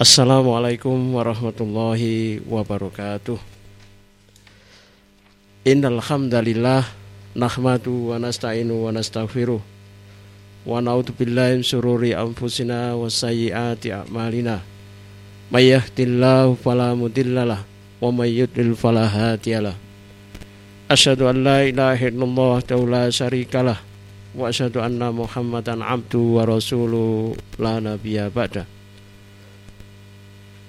Assalamualaikum warahmatullahi wabarakatuh. Innal hamdalillah nahmadu wa nasta'inu wa nastaghfiruh wa na'udzu billahi min syururi anfusina wa sayyiati a'malina. May yahdihillahu fala mudhillalah wa may yudlil fala hadiyalah. Asyhadu an la ilaha illallah wa la syarikalah wa asyhadu anna Muhammadan abdu wa rasuluh la nabiyya ba'da.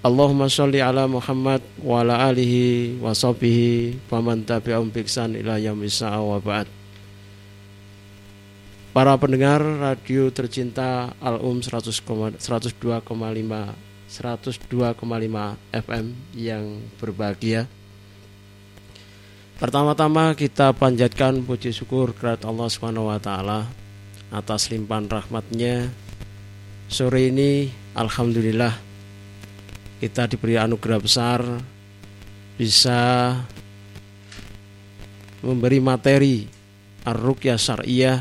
Allahumma sholli ala Muhammad wa ala alihi wa sahbihi faman tabi'ahum biksan ila yaumil wa ba'd. Para pendengar radio tercinta Al-Um 102,5 102,5 FM yang berbahagia. Pertama-tama kita panjatkan puji syukur kepada Allah Subhanahu wa taala atas limpahan rahmatnya. Sore ini alhamdulillah kita diberi anugerah besar bisa memberi materi ar-ruqyah syariah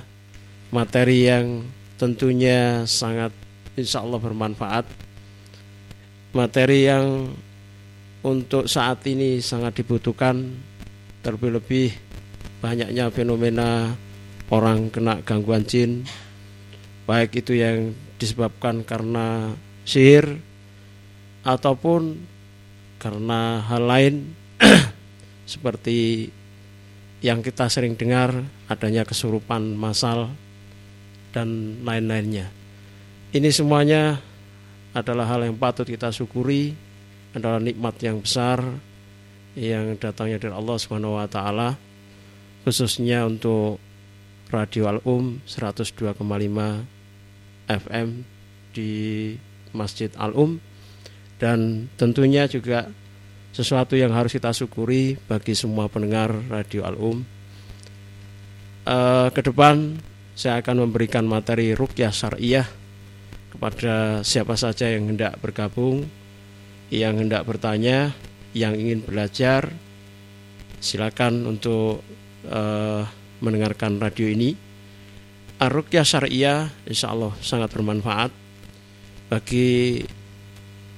materi yang tentunya sangat insya Allah bermanfaat. Materi yang untuk saat ini sangat dibutuhkan terlebih-lebih banyaknya fenomena orang kena gangguan jin baik itu yang disebabkan karena sihir ataupun karena hal lain seperti yang kita sering dengar adanya kesurupan massal dan lain-lainnya. Ini semuanya adalah hal yang patut kita syukuri, adalah nikmat yang besar yang datangnya dari Allah Subhanahu wa taala khususnya untuk Radio Al-Um 102,5 FM di Masjid Al-Um dan tentunya juga sesuatu yang harus kita syukuri bagi semua pendengar Radio Al-Um. E, ke depan saya akan memberikan materi rukyah syariah kepada siapa saja yang hendak bergabung, yang hendak bertanya, yang ingin belajar, silakan untuk e, mendengarkan radio ini. Ar-Ruqyah Syariah insya Allah sangat bermanfaat bagi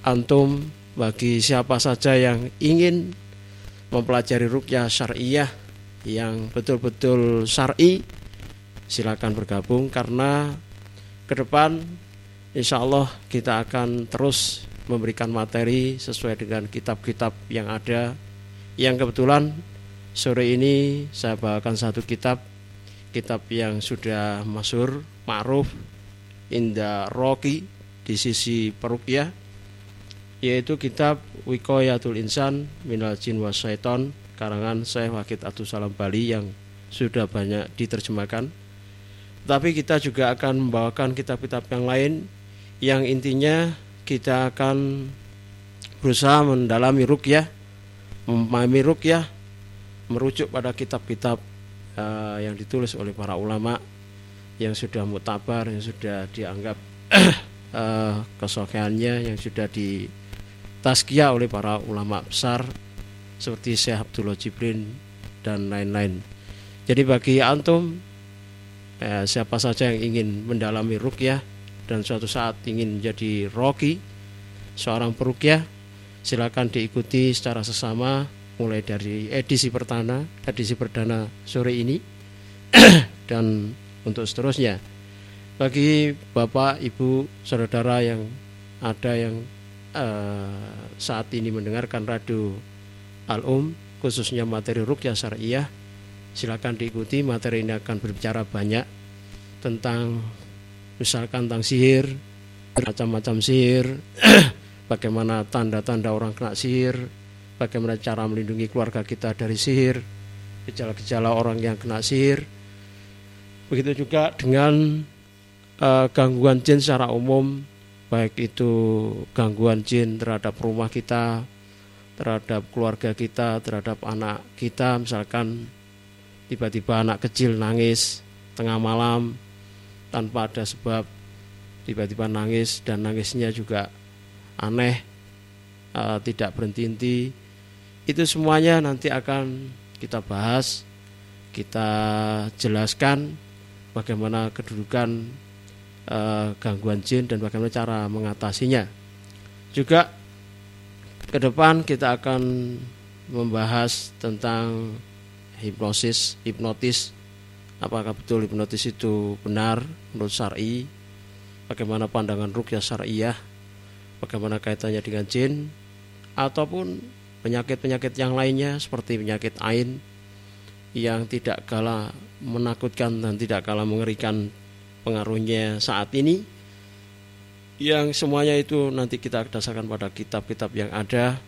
antum bagi siapa saja yang ingin mempelajari rukyah syariah yang betul-betul syar'i silakan bergabung karena ke depan insya Allah kita akan terus memberikan materi sesuai dengan kitab-kitab yang ada. Yang kebetulan sore ini saya bawakan satu kitab kitab yang sudah masyur ma'ruf Indah Rocky di sisi perukyah yaitu kitab Wikoyatul Insan Minal Jin wa Syaiton karangan Syekh Wakid Abdul Salam Bali yang sudah banyak diterjemahkan. Tapi kita juga akan membawakan kitab-kitab yang lain yang intinya kita akan berusaha mendalami rukyah, memahami rukyah, merujuk pada kitab-kitab uh, yang ditulis oleh para ulama yang sudah mutabar, yang sudah dianggap uh, kesokeannya, yang sudah di tazkiyah oleh para ulama besar seperti Syekh Abdullah Jibrin dan lain-lain. Jadi bagi antum eh, siapa saja yang ingin mendalami rukyah dan suatu saat ingin menjadi roki seorang perukyah silakan diikuti secara sesama mulai dari edisi pertama edisi perdana sore ini dan untuk seterusnya bagi bapak ibu saudara yang ada yang uh, saat ini mendengarkan radio Al-Um khususnya materi rukyah syariah. Silakan diikuti materi ini akan berbicara banyak tentang misalkan tentang sihir macam-macam sihir bagaimana tanda-tanda orang kena sihir bagaimana cara melindungi keluarga kita dari sihir gejala-gejala orang yang kena sihir. Begitu juga dengan uh, gangguan jin secara umum baik itu gangguan jin terhadap rumah kita, terhadap keluarga kita, terhadap anak kita, misalkan tiba-tiba anak kecil nangis tengah malam tanpa ada sebab, tiba-tiba nangis dan nangisnya juga aneh, uh, tidak berhenti-henti. Itu semuanya nanti akan kita bahas, kita jelaskan bagaimana kedudukan uh, gangguan jin dan bagaimana cara mengatasinya. juga ke depan kita akan membahas tentang hipnosis, hipnotis. Apakah betul hipnotis itu benar menurut syar'i? Bagaimana pandangan rukyah syariah? Bagaimana kaitannya dengan jin ataupun penyakit-penyakit yang lainnya seperti penyakit ain yang tidak kalah menakutkan dan tidak kalah mengerikan pengaruhnya saat ini yang semuanya itu nanti kita dasarkan pada kitab-kitab yang ada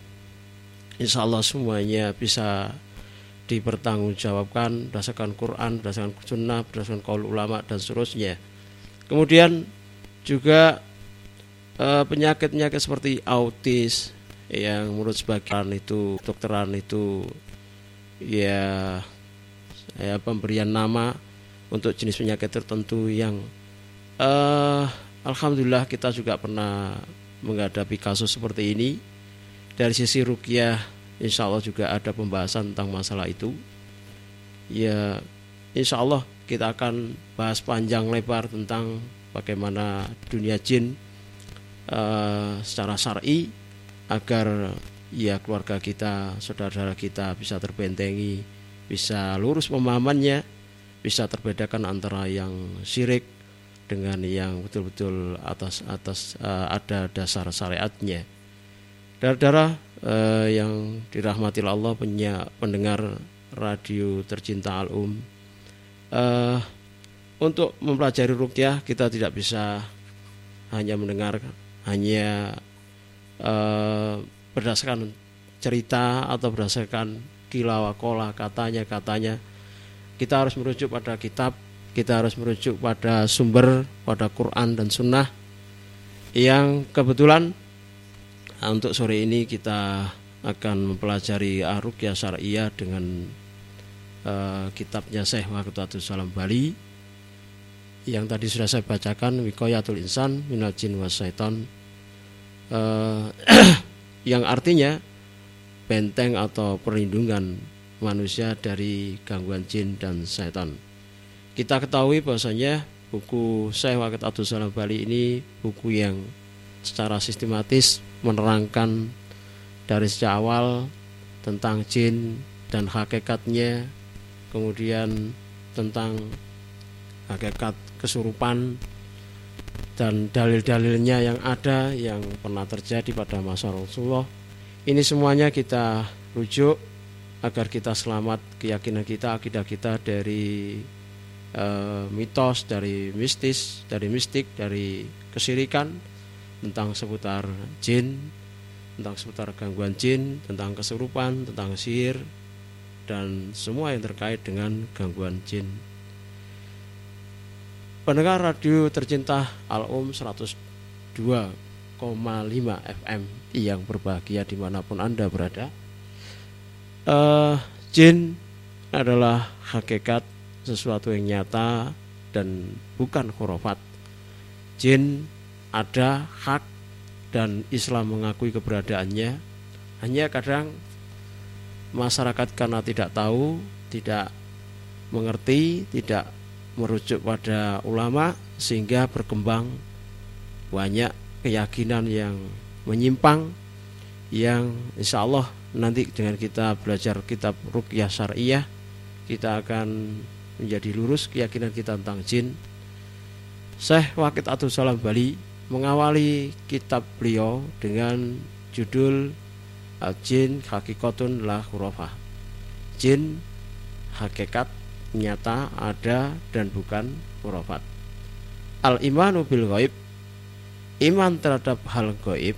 insya Allah semuanya bisa dipertanggungjawabkan berdasarkan Quran, berdasarkan sunnah, berdasarkan kaul ulama dan seterusnya. Kemudian juga eh, penyakit-penyakit seperti autis yang menurut sebagian itu dokteran itu ya ya pemberian nama untuk jenis penyakit tertentu yang uh, alhamdulillah kita juga pernah menghadapi kasus seperti ini. Dari sisi rukyah insya Allah juga ada pembahasan tentang masalah itu. Ya insya Allah kita akan bahas panjang lebar tentang bagaimana dunia jin uh, secara syar'i agar ya keluarga kita, saudara-saudara kita bisa terbentengi, bisa lurus pemahamannya, bisa terbedakan antara yang syirik dengan yang betul-betul atas atas uh, ada dasar syariatnya. Darah-darah uh, yang dirahmati Allah punya pendengar radio tercinta Al-Um. Uh, untuk mempelajari rukyah kita tidak bisa hanya mendengar hanya uh, berdasarkan cerita atau berdasarkan kilawakola katanya katanya kita harus merujuk pada kitab kita harus merujuk pada sumber pada Quran dan Sunnah yang kebetulan nah, untuk sore ini kita akan mempelajari Aruqyah Syariah dengan uh, kitabnya Syekh Wakutu Salam Bali. Yang tadi sudah saya bacakan Wikoyatul Insan Minal Jin Wasaiton uh, yang artinya benteng atau perlindungan manusia dari gangguan jin dan setan. Kita ketahui bahwasanya buku Syekh Wakil Abdul Salam Bali ini buku yang secara sistematis menerangkan dari sejak awal tentang jin dan hakikatnya, kemudian tentang hakikat kesurupan dan dalil-dalilnya yang ada yang pernah terjadi pada masa Rasulullah. Ini semuanya kita rujuk agar kita selamat keyakinan kita, akidah kita dari uh, mitos, dari mistis, dari mistik, dari kesirikan tentang seputar jin, tentang seputar gangguan jin, tentang kesurupan, tentang sihir dan semua yang terkait dengan gangguan jin. Pendengar radio tercinta Al-Um 102,5 FM yang berbahagia di mana pun Anda berada. Uh, jin adalah hakikat sesuatu yang nyata dan bukan khurafat. Jin ada hak dan Islam mengakui keberadaannya. Hanya kadang masyarakat karena tidak tahu, tidak mengerti, tidak merujuk pada ulama sehingga berkembang banyak keyakinan yang menyimpang yang insya Allah nanti dengan kita belajar kitab Rukyah Syariah kita akan menjadi lurus keyakinan kita tentang jin. Syekh Wakid Abdul Salam Bali mengawali kitab beliau dengan judul Al-Jin Hakikatun La Khurafah. Jin hakikat nyata ada dan bukan khurafat. Al imanu bil ghaib iman terhadap hal gaib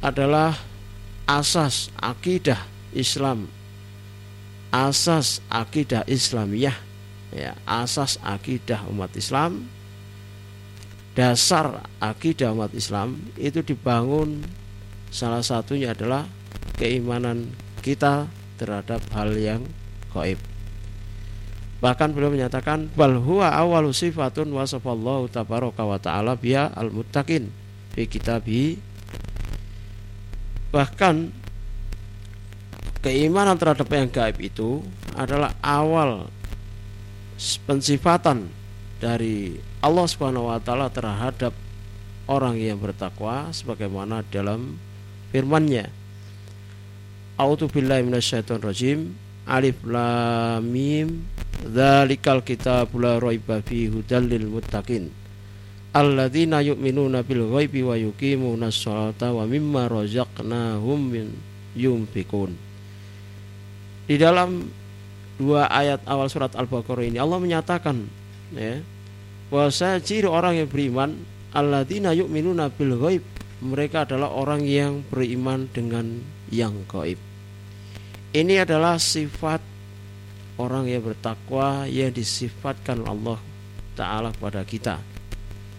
adalah asas akidah Islam. Asas akidah Islamiyah. Ya asas akidah umat Islam. Dasar akidah umat Islam itu dibangun salah satunya adalah keimanan kita terhadap hal yang gaib. Bahkan beliau menyatakan bal huwa awalu sifatun wasafallahu tabaraka wa ta'ala biya al muttaqin fi kitabi bahkan keimanan terhadap yang gaib itu adalah awal pensifatan dari Allah Subhanahu wa taala terhadap orang yang bertakwa sebagaimana dalam firman-Nya. A'udzu billahi minasyaitonir rajim. Alif lam mim. Dzalikal kitabul la raiba fihi hudal muttaqin. Alladzina yu'minuna bil ghaibi wa yuqimuna sholata wa mimma razaqnahum yunfikun. Di dalam dua ayat awal surat Al-Baqarah ini Allah menyatakan ya bahwa ciri orang yang beriman alladzina yu'minuna bil ghaib mereka adalah orang yang beriman dengan yang gaib. Ini adalah sifat orang yang bertakwa yang disifatkan Allah Ta'ala kepada kita.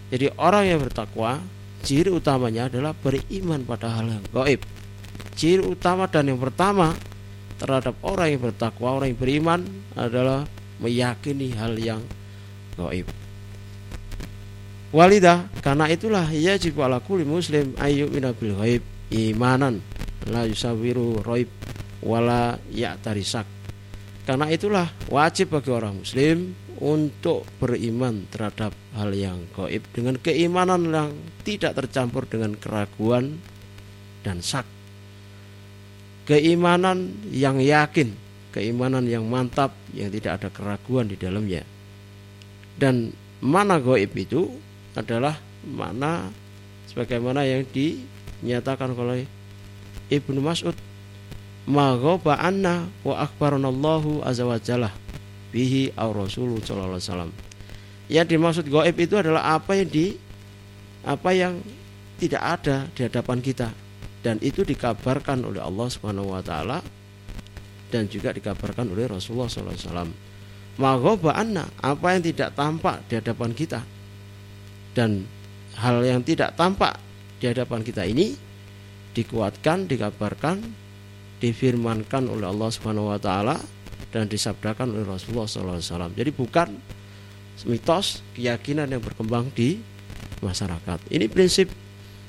Jadi orang yang bertakwa ciri utamanya adalah beriman pada hal yang gaib. Ciri utama dan yang pertama terhadap orang yang bertakwa, orang yang beriman adalah meyakini hal yang gaib. Walidah karena itulah yajib ala kulli muslim ayu minabil ghaib imanan la yusawiru raib wala ya'tarisak. Karena itulah wajib bagi orang muslim untuk beriman terhadap hal yang gaib dengan keimanan yang tidak tercampur dengan keraguan dan sak. Keimanan yang yakin, keimanan yang mantap yang tidak ada keraguan di dalamnya. Dan mana gaib itu adalah mana sebagaimana yang dinyatakan oleh Ibnu Mas'ud maghaba anna wa akbaranallahu azza bihi aw rasulullah sallallahu alaihi. Yang dimaksud gaib itu adalah apa yang di apa yang tidak ada di hadapan kita dan itu dikabarkan oleh Allah Subhanahu wa taala dan juga dikabarkan oleh Rasulullah sallallahu alaihi wasallam. Maghaba anna apa yang tidak tampak di hadapan kita dan hal yang tidak tampak di hadapan kita ini dikuatkan, dikabarkan, difirmankan oleh Allah Subhanahu wa taala dan disabdakan oleh Rasulullah SAW. Jadi bukan mitos keyakinan yang berkembang di masyarakat. Ini prinsip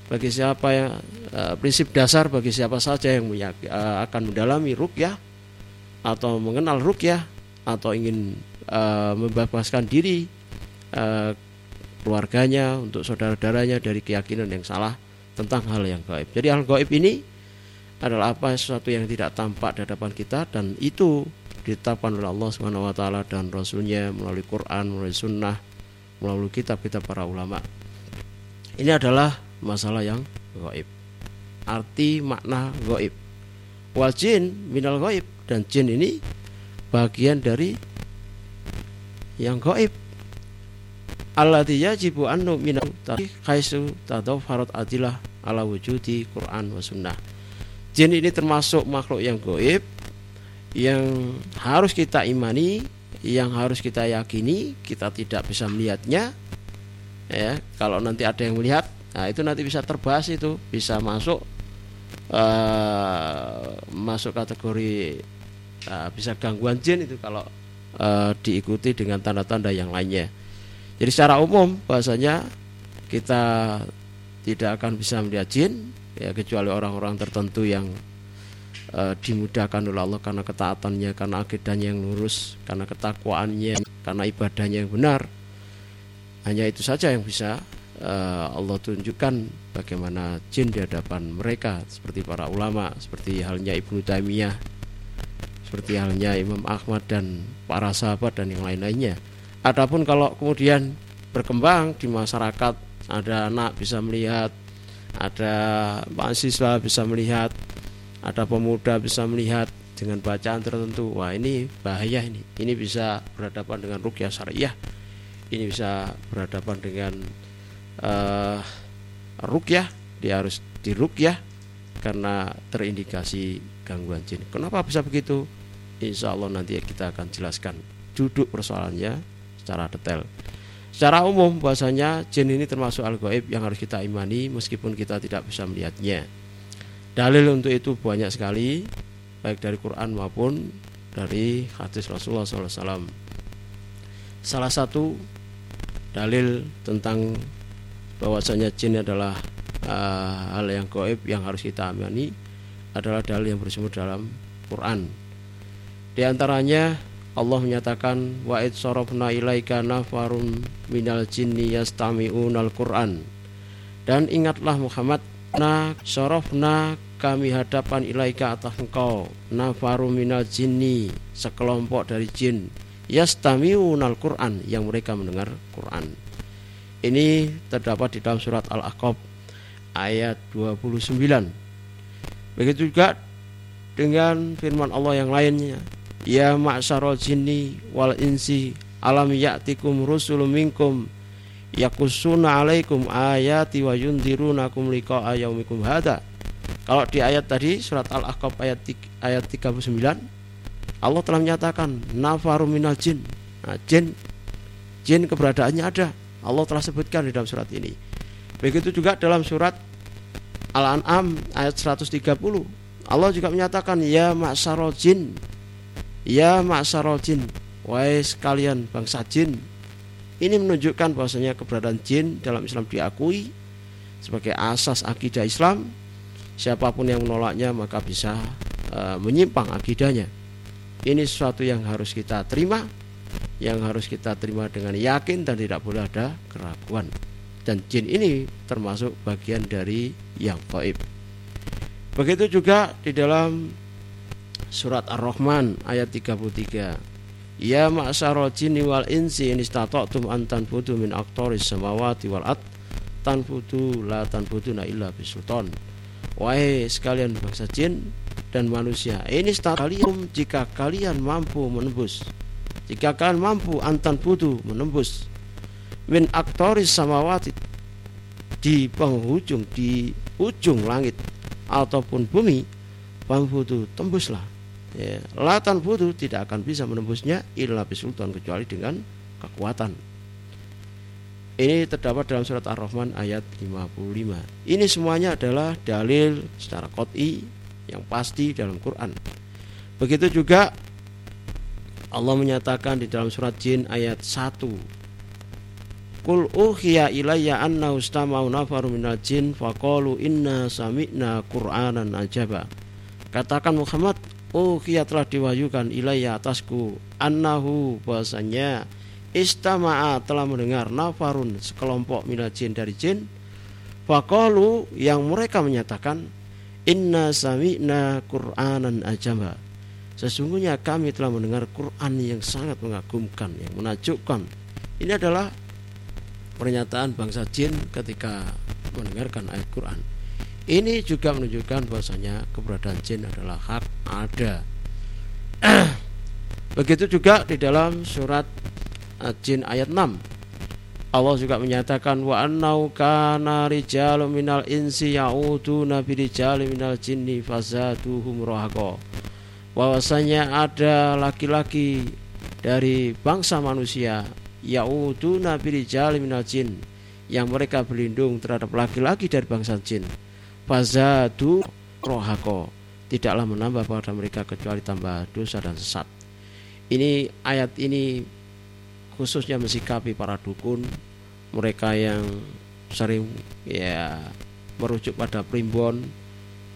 bagi siapa yang uh, prinsip dasar bagi siapa saja yang uh, akan mendalami rukyah atau mengenal rukyah atau ingin uh, membebaskan diri keluarganya, untuk saudara-saudaranya dari keyakinan yang salah tentang hal yang gaib. Jadi hal gaib ini adalah apa sesuatu yang tidak tampak di hadapan kita dan itu ditetapkan oleh Allah Subhanahu wa taala dan rasulnya melalui Quran, melalui sunnah, melalui kitab-kitab para ulama. Ini adalah masalah yang gaib. Arti makna gaib. Wal jin minal gaib dan jin ini bagian dari yang gaib allati yajibu an nu'mina kaisu tadawfarat adilah ala wujudi Quran wa sunnah. Jin ini termasuk makhluk yang goib yang harus kita imani, yang harus kita yakini, kita tidak bisa melihatnya. Ya, kalau nanti ada yang melihat, nah itu nanti bisa terbahas itu, bisa masuk uh, masuk kategori uh, bisa gangguan jin itu kalau uh, diikuti dengan tanda-tanda yang lainnya. Jadi secara umum bahasanya kita tidak akan bisa melihat jin ya kecuali orang-orang tertentu yang e, dimudahkan oleh Allah karena ketaatannya, karena akidahnya yang lurus, karena ketakwaannya, karena ibadahnya yang benar. Hanya itu saja yang bisa e, Allah tunjukkan bagaimana jin di hadapan mereka seperti para ulama, seperti halnya Ibnu Taimiyah, seperti halnya Imam Ahmad dan para sahabat dan yang lain-lainnya. Adapun kalau kemudian berkembang di masyarakat ada anak bisa melihat, ada mahasiswa bisa melihat, ada pemuda bisa melihat dengan bacaan tertentu. Wah, ini bahaya ini. Ini bisa berhadapan dengan rukyah syariah. Ini bisa berhadapan dengan uh, rukyah, dia harus dirukyah karena terindikasi gangguan jin. Kenapa bisa begitu? Insya Allah nanti kita akan jelaskan duduk persoalannya secara detail. Secara umum bahasanya jin ini termasuk al gaib yang harus kita imani meskipun kita tidak bisa melihatnya. Dalil untuk itu banyak sekali baik dari Quran maupun dari hadis Rasulullah SAW. Salah satu dalil tentang bahwasanya jin adalah uh, hal yang gaib yang harus kita imani adalah dalil yang bersumber dalam Quran. Di antaranya Allah menyatakan wa id sarafna ilaika nafarun minal jinni yastami'unal Qur'an dan ingatlah Muhammad na sorofna kami hadapan ilaika atas engkau nafaru minal jinni sekelompok dari jin yastamiunal Quran yang mereka mendengar Quran. Ini terdapat di dalam surat Al-Ahqaf ayat 29 begitu juga dengan firman Allah yang lainnya ya ma'syarul jinni wal insi alam ya'tikum rusulun minkum yakusuna alaikum ayati wa yundirunakum liqa'a yaumikum hada. Kalau di ayat tadi surat Al-Ahqaf ayat ayat 39 Allah telah menyatakan nafaru minal jin. Nah, jin jin keberadaannya ada. Allah telah sebutkan di dalam surat ini. Begitu juga dalam surat Al-An'am ayat 130. Allah juga menyatakan ya maksarul jin. Ya maksarul jin. Wahai sekalian bangsa jin, ini menunjukkan bahwasanya keberadaan jin dalam Islam diakui sebagai asas akidah Islam. Siapa pun yang menolaknya maka bisa e, menyimpang akidahnya. Ini sesuatu yang harus kita terima, yang harus kita terima dengan yakin dan tidak boleh ada keraguan. Dan jin ini termasuk bagian dari yang gaib. Begitu juga di dalam surat Ar-Rahman ayat 33 Ya ma'syarul jinni wal insi in istata'tum an tanfudu min aqtaris samawati wal ard tanfudu la tanfuduna illa bisultan. Wahai sekalian bangsa jin dan manusia, ini kalian jika kalian mampu menembus. Jika kalian mampu antan budu menembus min aktoris samawati di penghujung di ujung langit ataupun bumi, mampu tembuslah ya, latan butuh tidak akan bisa menembusnya illa bisultan kecuali dengan kekuatan. Ini terdapat dalam surat Ar-Rahman ayat 55 ini semuanya adalah dalil secara kot'i yang pasti dalam Quran. Begitu juga Allah menyatakan di dalam surat Jin ayat 1 Kul uhiya ilayya anna ustama'u nafaru minal jin faqalu inna sami'na qur'anan ajaba. Katakan Muhammad Kia telah diwahyukan ilayya atasku. Annahu bahasanya Istama'a telah mendengar Nafarun sekelompok minal jin dari jin. Fakalu yang mereka menyatakan Inna sami'na Qur'anan ajamba Sesungguhnya kami telah mendengar Quran yang sangat mengagumkan Yang menakjubkan. Ini adalah pernyataan bangsa jin ketika mendengarkan ayat Quran ini juga menunjukkan bahwasanya keberadaan jin adalah hak ada. Begitu juga di dalam surat Jin ayat 6. Allah juga menyatakan wa annau kana rijalun minal insi ya'uduna birijali minal jinni fazaduhum rahaqa. Bahwasanya ada laki-laki dari bangsa manusia ya'uduna birijali minal jin yang mereka berlindung terhadap laki-laki dari bangsa jin fazadu rohako. Tidaklah menambah pada mereka kecuali tambah dosa dan sesat. Ini ayat ini khususnya mensikapi para dukun mereka yang sering ya merujuk pada primbon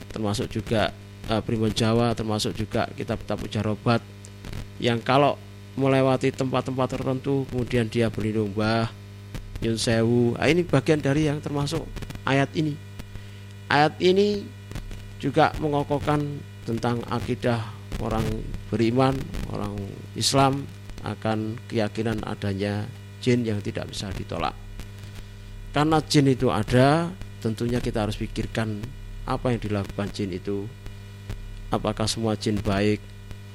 termasuk juga uh, primbon Jawa termasuk juga kitab-kitab ujarobat yang kalau melewati tempat-tempat tertentu kemudian dia berlindung bah Yun Sewu. Nah, ini bagian dari yang termasuk ayat ini Ayat ini juga mengokohkan tentang akidah orang beriman, orang Islam akan keyakinan adanya jin yang tidak bisa ditolak. Karena jin itu ada, tentunya kita harus pikirkan apa yang dilakukan jin itu. Apakah semua jin baik?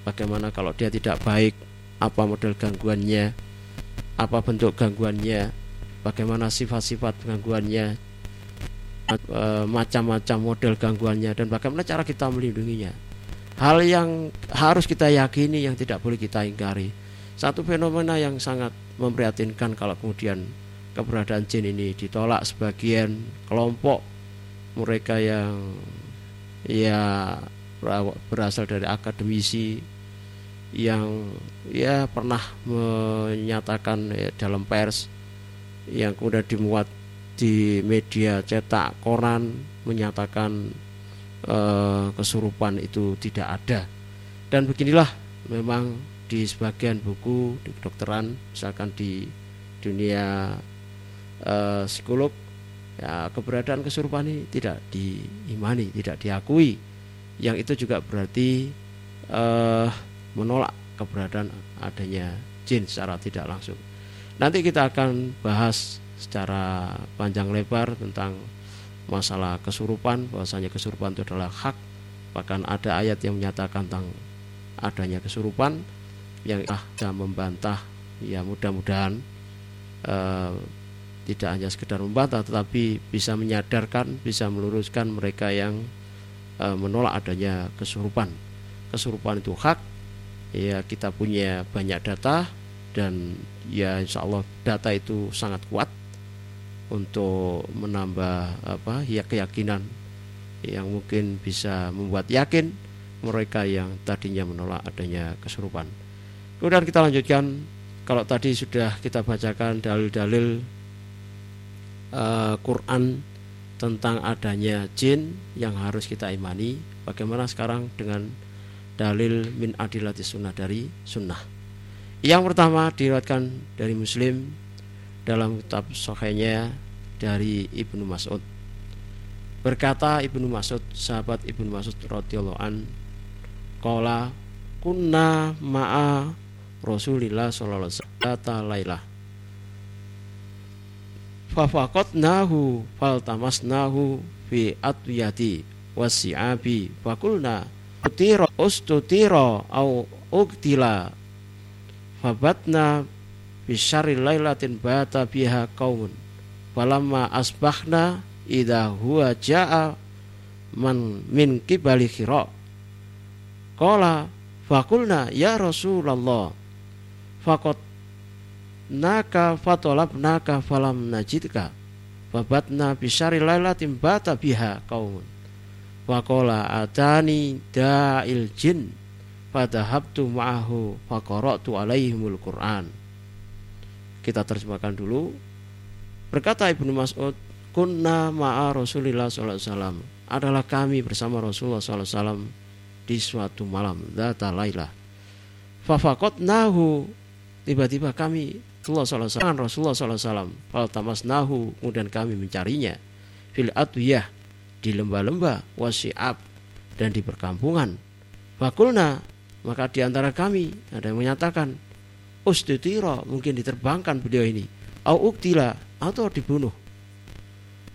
Bagaimana kalau dia tidak baik? Apa model gangguannya? Apa bentuk gangguannya? Bagaimana sifat-sifat gangguannya? Eh, macam-macam model gangguannya dan bagaimana cara kita melindunginya. Hal yang harus kita yakini yang tidak boleh kita ingkari. Satu fenomena yang sangat memprihatinkan kalau kemudian keberadaan jin ini ditolak sebagian kelompok mereka yang ya berasal dari akademisi yang ya pernah menyatakan ya, dalam pers yang kemudian dimuat di media cetak koran menyatakan eh, kesurupan itu tidak ada dan beginilah memang di sebagian buku di kedokteran misalkan di dunia eh, psikolog ya keberadaan kesurupan ini tidak diimani, tidak diakui. Yang itu juga berarti uh, menolak keberadaan adanya jin secara tidak langsung. Nanti kita akan bahas secara panjang lebar tentang masalah kesurupan, bahwasanya kesurupan itu adalah hak. Bahkan ada ayat yang menyatakan tentang adanya kesurupan yang ah membantah ya mudah-mudahan uh, tidak hanya sekedar membantah tetapi bisa menyadarkan, bisa meluruskan mereka yang e, menolak adanya kesurupan. Kesurupan itu hak. Ya, kita punya banyak data dan ya insya Allah data itu sangat kuat untuk menambah apa ya keyakinan yang mungkin bisa membuat yakin mereka yang tadinya menolak adanya kesurupan. Kemudian kita lanjutkan kalau tadi sudah kita bacakan dalil-dalil uh, Quran tentang adanya jin yang harus kita imani. Bagaimana sekarang dengan dalil min adilati sunnah dari sunnah. Yang pertama diriwayatkan dari Muslim dalam kitab sahihnya dari Ibnu Mas'ud. Berkata Ibnu Mas'ud, sahabat Ibnu Mas'ud radhiyallahu an, qala kunna ma'a Rasulillah sallallahu alaihi wasallam fafaqatnahu faltamasnahu fi atwiyati wasi'abi fakulna utira ustutira au uktila fabatna bisyarri lailatin bata biha qaumun falamma asbahna idha huwa ja'a man min kibali khira. Qala fakulna ya rasulullah faqad naka fatolab naka falam najidka babatna bisari lailatin bata biha kaumun Wakola atani da'il jin Fadahabtu ma'ahu Fakoroktu alaihimul Qur'an Kita terjemahkan dulu. Berkata Ibnu Mas'ud Kunna ma'a Rasulillah SAW Adalah kami bersama Rasulullah SAW Di suatu malam Data lailah. Fafakot nahu Tiba-tiba kami Rasulullah SAW Rasulullah SAW Faltamas nahu kemudian kami mencarinya. Fil adwiyah di lembah-lembah wasi'ab dan di perkampungan. Fakulna maka di antara kami ada yang menyatakan Ustutira mungkin diterbangkan beliau ini. Au uktila atau dibunuh.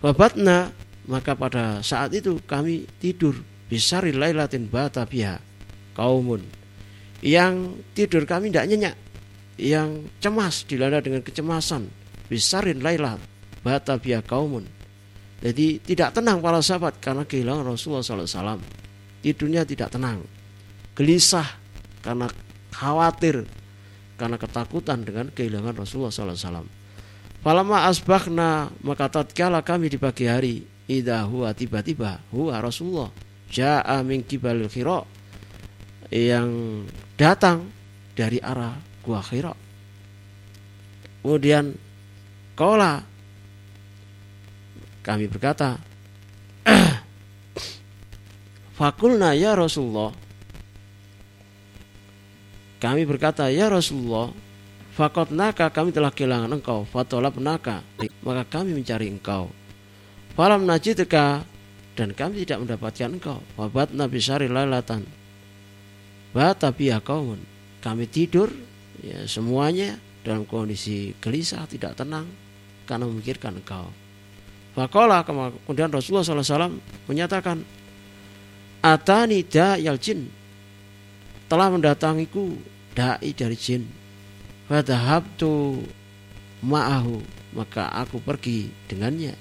Babatna maka pada saat itu kami tidur. Bisari lailatin bata biha Kaumun. Yang tidur kami tidak nyenyak. Yang cemas dilanda dengan kecemasan. Bisarin lailah bata biya kaumun. Jadi tidak tenang para sahabat karena kehilangan Rasulullah SAW tidurnya tidak tenang. Gelisah karena khawatir karena ketakutan dengan kehilangan Rasulullah SAW Falama asbahna maka tatkala kami di pagi hari idza huwa tiba-tiba huwa Rasulullah jaa min kibalil khira yang datang dari arah gua Hira. Kemudian kola kami berkata, Fakulna ya Rasulullah. Kami berkata, ya Rasulullah, Fakot naka kami telah kehilangan engkau, fatolab naka, maka kami mencari engkau. Falam najidka dan kami tidak mendapatkan engkau. Wabat nabi sari lalatan. Bata kaumun. Kami tidur ya semuanya dalam kondisi gelisah tidak tenang karena memikirkan engkau Fakola kemudian Rasulullah SAW menyatakan Atani da'yal jin telah mendatangiku da'i dari jin. Fadahabtu ma'ahu maka aku pergi dengannya.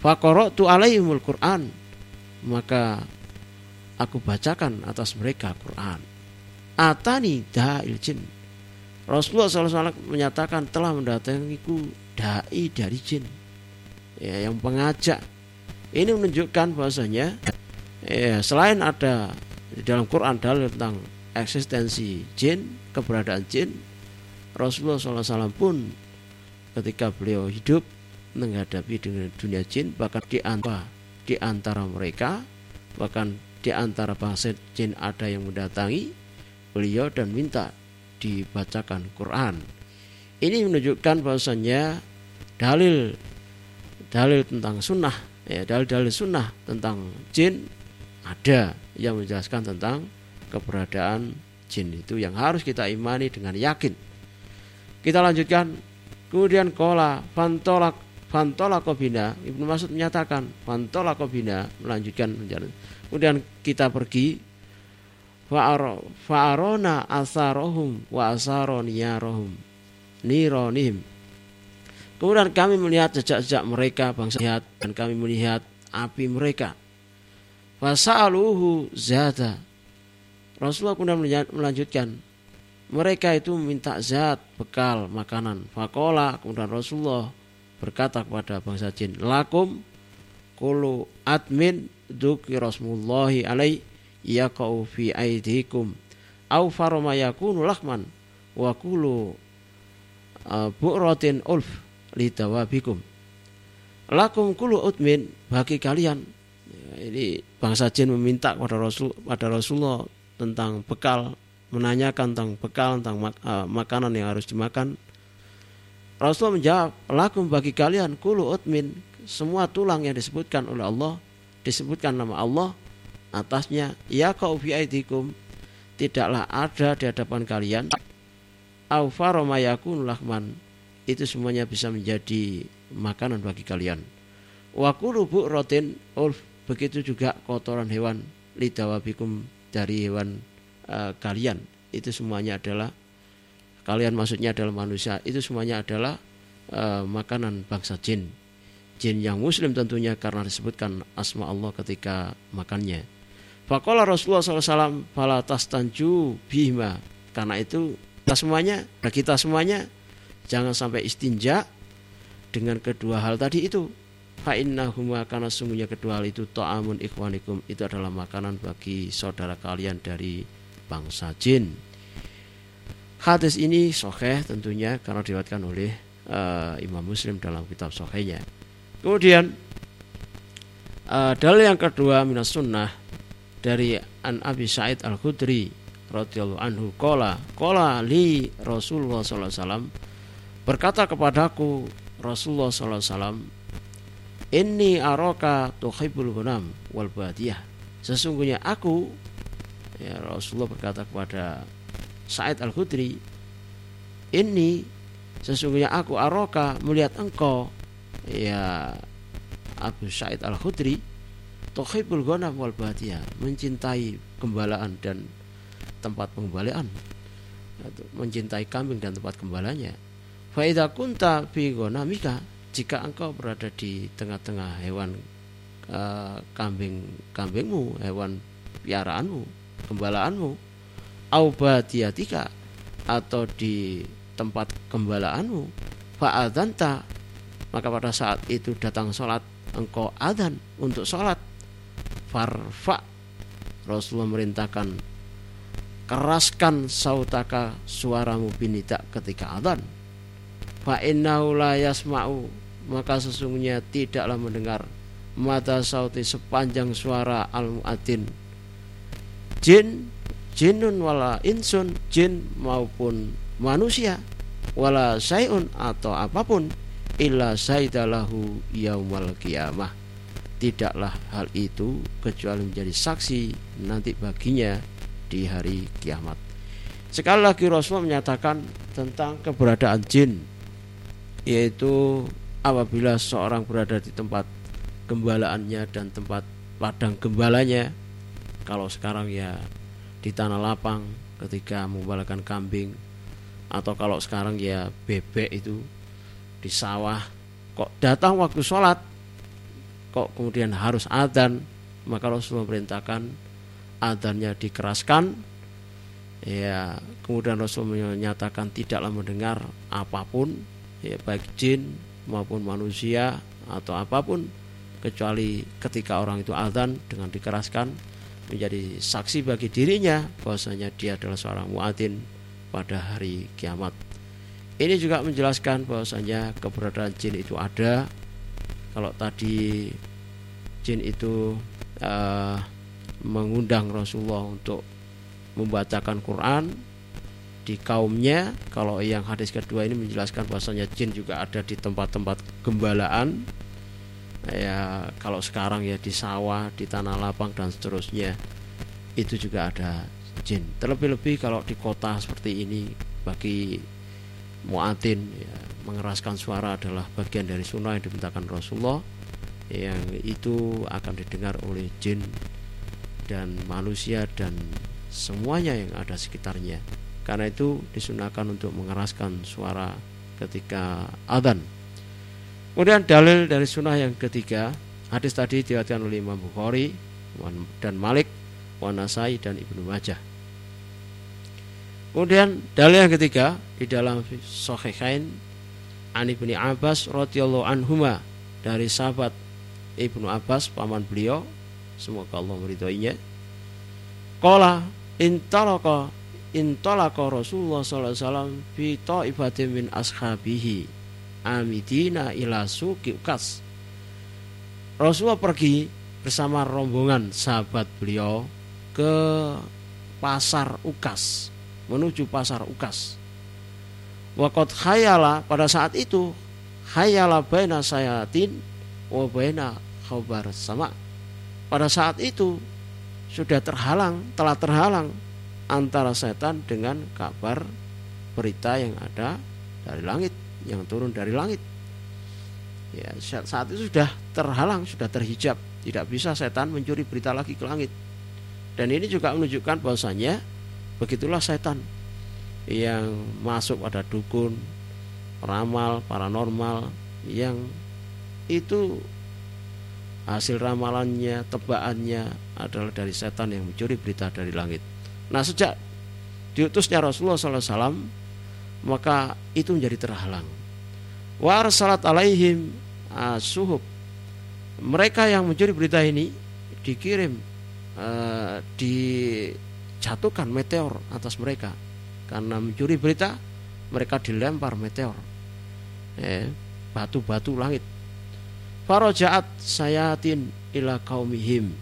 Fakoroktu alaihimul Qur'an maka aku bacakan atas mereka Quran. Atani da'il jin. Rasulullah SAW menyatakan telah mendatangiku dai dari jin. Ya, yang pengajak. Ini menunjukkan bahwasanya ya, selain ada di dalam Quran dalil tentang eksistensi jin keberadaan jin Rasulullah SAW pun ketika beliau hidup menghadapi dengan dunia jin bahkan di antara di antara mereka bahkan di antara bangsa jin ada yang mendatangi beliau dan minta dibacakan Quran. Ini menunjukkan bahwasanya dalil dalil tentang sunnah ya dalil-dalil sunnah tentang jin ada yang menjelaskan tentang keberadaan jin itu yang harus kita imani dengan yakin. Kita lanjutkan. Kemudian kola fantolak fantolak kobina Ibnu Masud menyatakan fantolak kobina melanjutkan kemudian kita pergi. Fa'arona asarohum wa asaroniyarahum nironihim. Kemudian kami melihat jejak-jejak mereka bangsa lihat dan kami melihat api mereka. Fasa'aluhu zata. Rasulullah kemudian melanjutkan. Mereka itu minta zat, bekal, makanan. Fakola, kemudian Rasulullah berkata kepada bangsa jin. Lakum kulu admin duki Rasulullahi alaih yakau fi aidikum. Au faroma yakunu lahman wa kulu uh, bu'ratin ulf lidawabikum lakum kulu utmin bagi kalian ini bangsa jin meminta kepada Rasul pada Rasulullah tentang bekal menanyakan tentang bekal tentang mak, uh, makanan yang harus dimakan. Rasulullah menjawab lakum bagi kalian kulu utmin. Semua tulang yang disebutkan oleh Allah disebutkan nama Allah atasnya ya kau tidaklah ada di hadapan kalian. Au faromayakun lahman. Itu semuanya bisa menjadi makanan bagi kalian. Wakulu bu rotin ulf begitu juga kotoran hewan. Lidawabikum dari hewan uh, kalian. Itu semuanya adalah kalian maksudnya adalah manusia. Itu semuanya adalah uh, makanan bangsa jin. Jin yang muslim tentunya karena disebutkan asma Allah ketika makannya. Fakola Rasulullah SAW Fala tastanju bihma Karena itu kita semuanya kita semuanya Jangan sampai istinja dengan kedua hal tadi itu. Fa'innahuma karena sungguhnya kedua hal itu ta'amun ikhwanikum itu adalah makanan bagi saudara kalian dari bangsa jin. Hadis ini soheh tentunya karena diriwayatkan oleh uh, Imam Muslim dalam kitab sohehnya. Kemudian uh, dalil yang kedua minas sunnah dari An Abi Sa'id Al Khudri radhiyallahu anhu kola kola li Rasulullah wasallam berkata kepadaku Rasulullah SAW ini aroka tuhibbul gunam wal badiyah. Sesungguhnya aku ya Rasulullah berkata kepada Sa'id Al-Khudri ini sesungguhnya aku aroka melihat engkau ya Abu Sa'id Al-Khudri tuhibbul gunam wal badiyah mencintai gembalaan dan tempat pengembalian mencintai kambing dan tempat gembalanya Faida kunta fi gonamika jika engkau berada di tengah-tengah hewan uh, kambing kambingmu, hewan piaraanmu, gembalaanmu, aubadiatika atau di tempat gembalaanmu, fa'adanta maka pada saat itu datang sholat engkau adan untuk sholat. Farfa Rasulullah merintahkan keraskan sautaka suaramu binita ketika adan fa la maka sesungguhnya tidaklah mendengar mata sauti sepanjang suara al muadzin jin jinun wala insun jin maupun manusia wala sayun atau apa pun illa saidalahu yaumal kiamah tidaklah hal itu kecuali menjadi saksi nanti baginya di hari kiamat. Sekali lagi Rasulullah menyatakan tentang keberadaan jin yaitu apabila seorang berada di tempat gembalaannya dan tempat padang gembalanya kalau sekarang ya di tanah lapang ketika membalakan kambing atau kalau sekarang ya bebek itu di sawah kok datang waktu sholat kok kemudian harus adzan maka Rasulullah perintahkan adzannya dikeraskan. Ya kemudian Rasul menyatakan tidaklah mendengar apa pun ya baik jin maupun manusia atau apa pun kecuali ketika orang itu azan dengan dikeraskan menjadi saksi bagi dirinya bahwasanya dia adalah seorang muadzin pada hari kiamat. Ini juga menjelaskan bahwasanya keberadaan jin itu ada. Kalau tadi jin itu uh, mengundang Rasulullah untuk membacakan Quran di kaumnya. Kalau yang hadis kedua ini menjelaskan bahwasanya jin juga ada di tempat-tempat gembalaan. Ya kalau sekarang ya di sawah di tanah lapang dan seterusnya itu juga ada jin. Terlebih-lebih kalau di kota seperti ini bagi muatin ya, mengeraskan suara adalah bagian dari sunnah yang dimintakan Rasulullah yang itu akan didengar oleh jin dan manusia dan semuanya yang ada sekitarnya karena itu disunahkan untuk mengeraskan suara ketika adzan. Kemudian dalil dari sunnah yang ketiga hadis tadi diriwayatkan oleh Imam Bukhari dan Malik Wanasai dan Ibnu Majah. Kemudian dalil yang ketiga di dalam Sahihain Ani bin Abbas radhiyallahu anhuma dari sahabat Ibnu Abbas paman beliau semoga Allah meridhoinya. Qala intalaka intalaka Rasulullah sallallahu alaihi wasallam fi taifatin min ashabihi amidina ila suqi ukas Rasulullah pergi bersama rombongan sahabat beliau ke pasar Ukas menuju pasar Ukas Wakot khayala pada saat itu khayala baina sayatin wa baina khabar sama. Pada saat itu sudah terhalang, telah terhalang antara setan dengan kabar berita yang ada dari langit, yang turun dari langit. Ya, saat itu sudah terhalang, sudah terhijab, tidak bisa setan mencuri berita lagi ke langit. Dan ini juga menunjukkan bahwasanya begitulah setan yang masuk pada dukun, ramal, paranormal yang itu hasil ramalannya, tebaannya adalah dari setan yang mencuri berita dari langit. Nah sejak diutusnya Rasulullah SAW maka itu menjadi terhalang. Wa arsalat alaihim suhub. Mereka yang mencuri berita ini dikirim uh, dijatuhkan meteor atas mereka karena mencuri berita mereka dilempar meteor eh, batu-batu langit farojaat sayatin ila kaumihim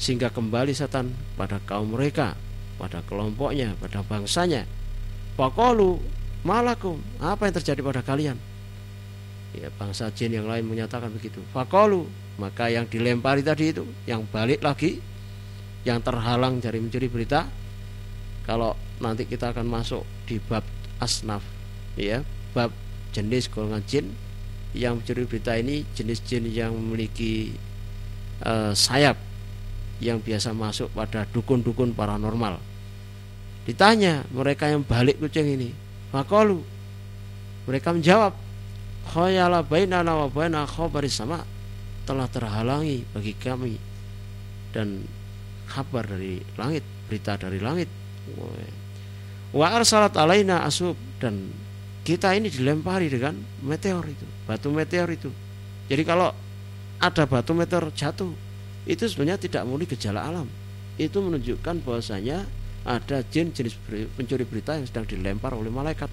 sehingga kembali setan pada kaum mereka pada kelompoknya pada bangsanya. Pakolu malakum apa yang terjadi pada kalian? Ya bangsa jin yang lain menyatakan begitu. Fakolu maka yang dilempari tadi itu yang balik lagi yang terhalang dari mencuri berita kalau nanti kita akan masuk di bab asnaf ya bab jenis golongan jin yang mencuri berita ini jenis jin yang memiliki uh, sayap yang biasa masuk pada dukun-dukun paranormal. Ditanya mereka yang balik kucing ini makolu mereka menjawab khayala bainana wa baina khabari sama. Telah terhalangi bagi kami dan kabar dari langit berita dari langit. Wa arsalat alaina asub dan kita ini dilempari dengan meteor itu, batu meteor itu. Jadi kalau ada batu meteor jatuh, itu sebenarnya tidak murni gejala alam. Itu menunjukkan bahwasanya ada jin jenis pencuri berita yang sedang dilempar oleh malaikat.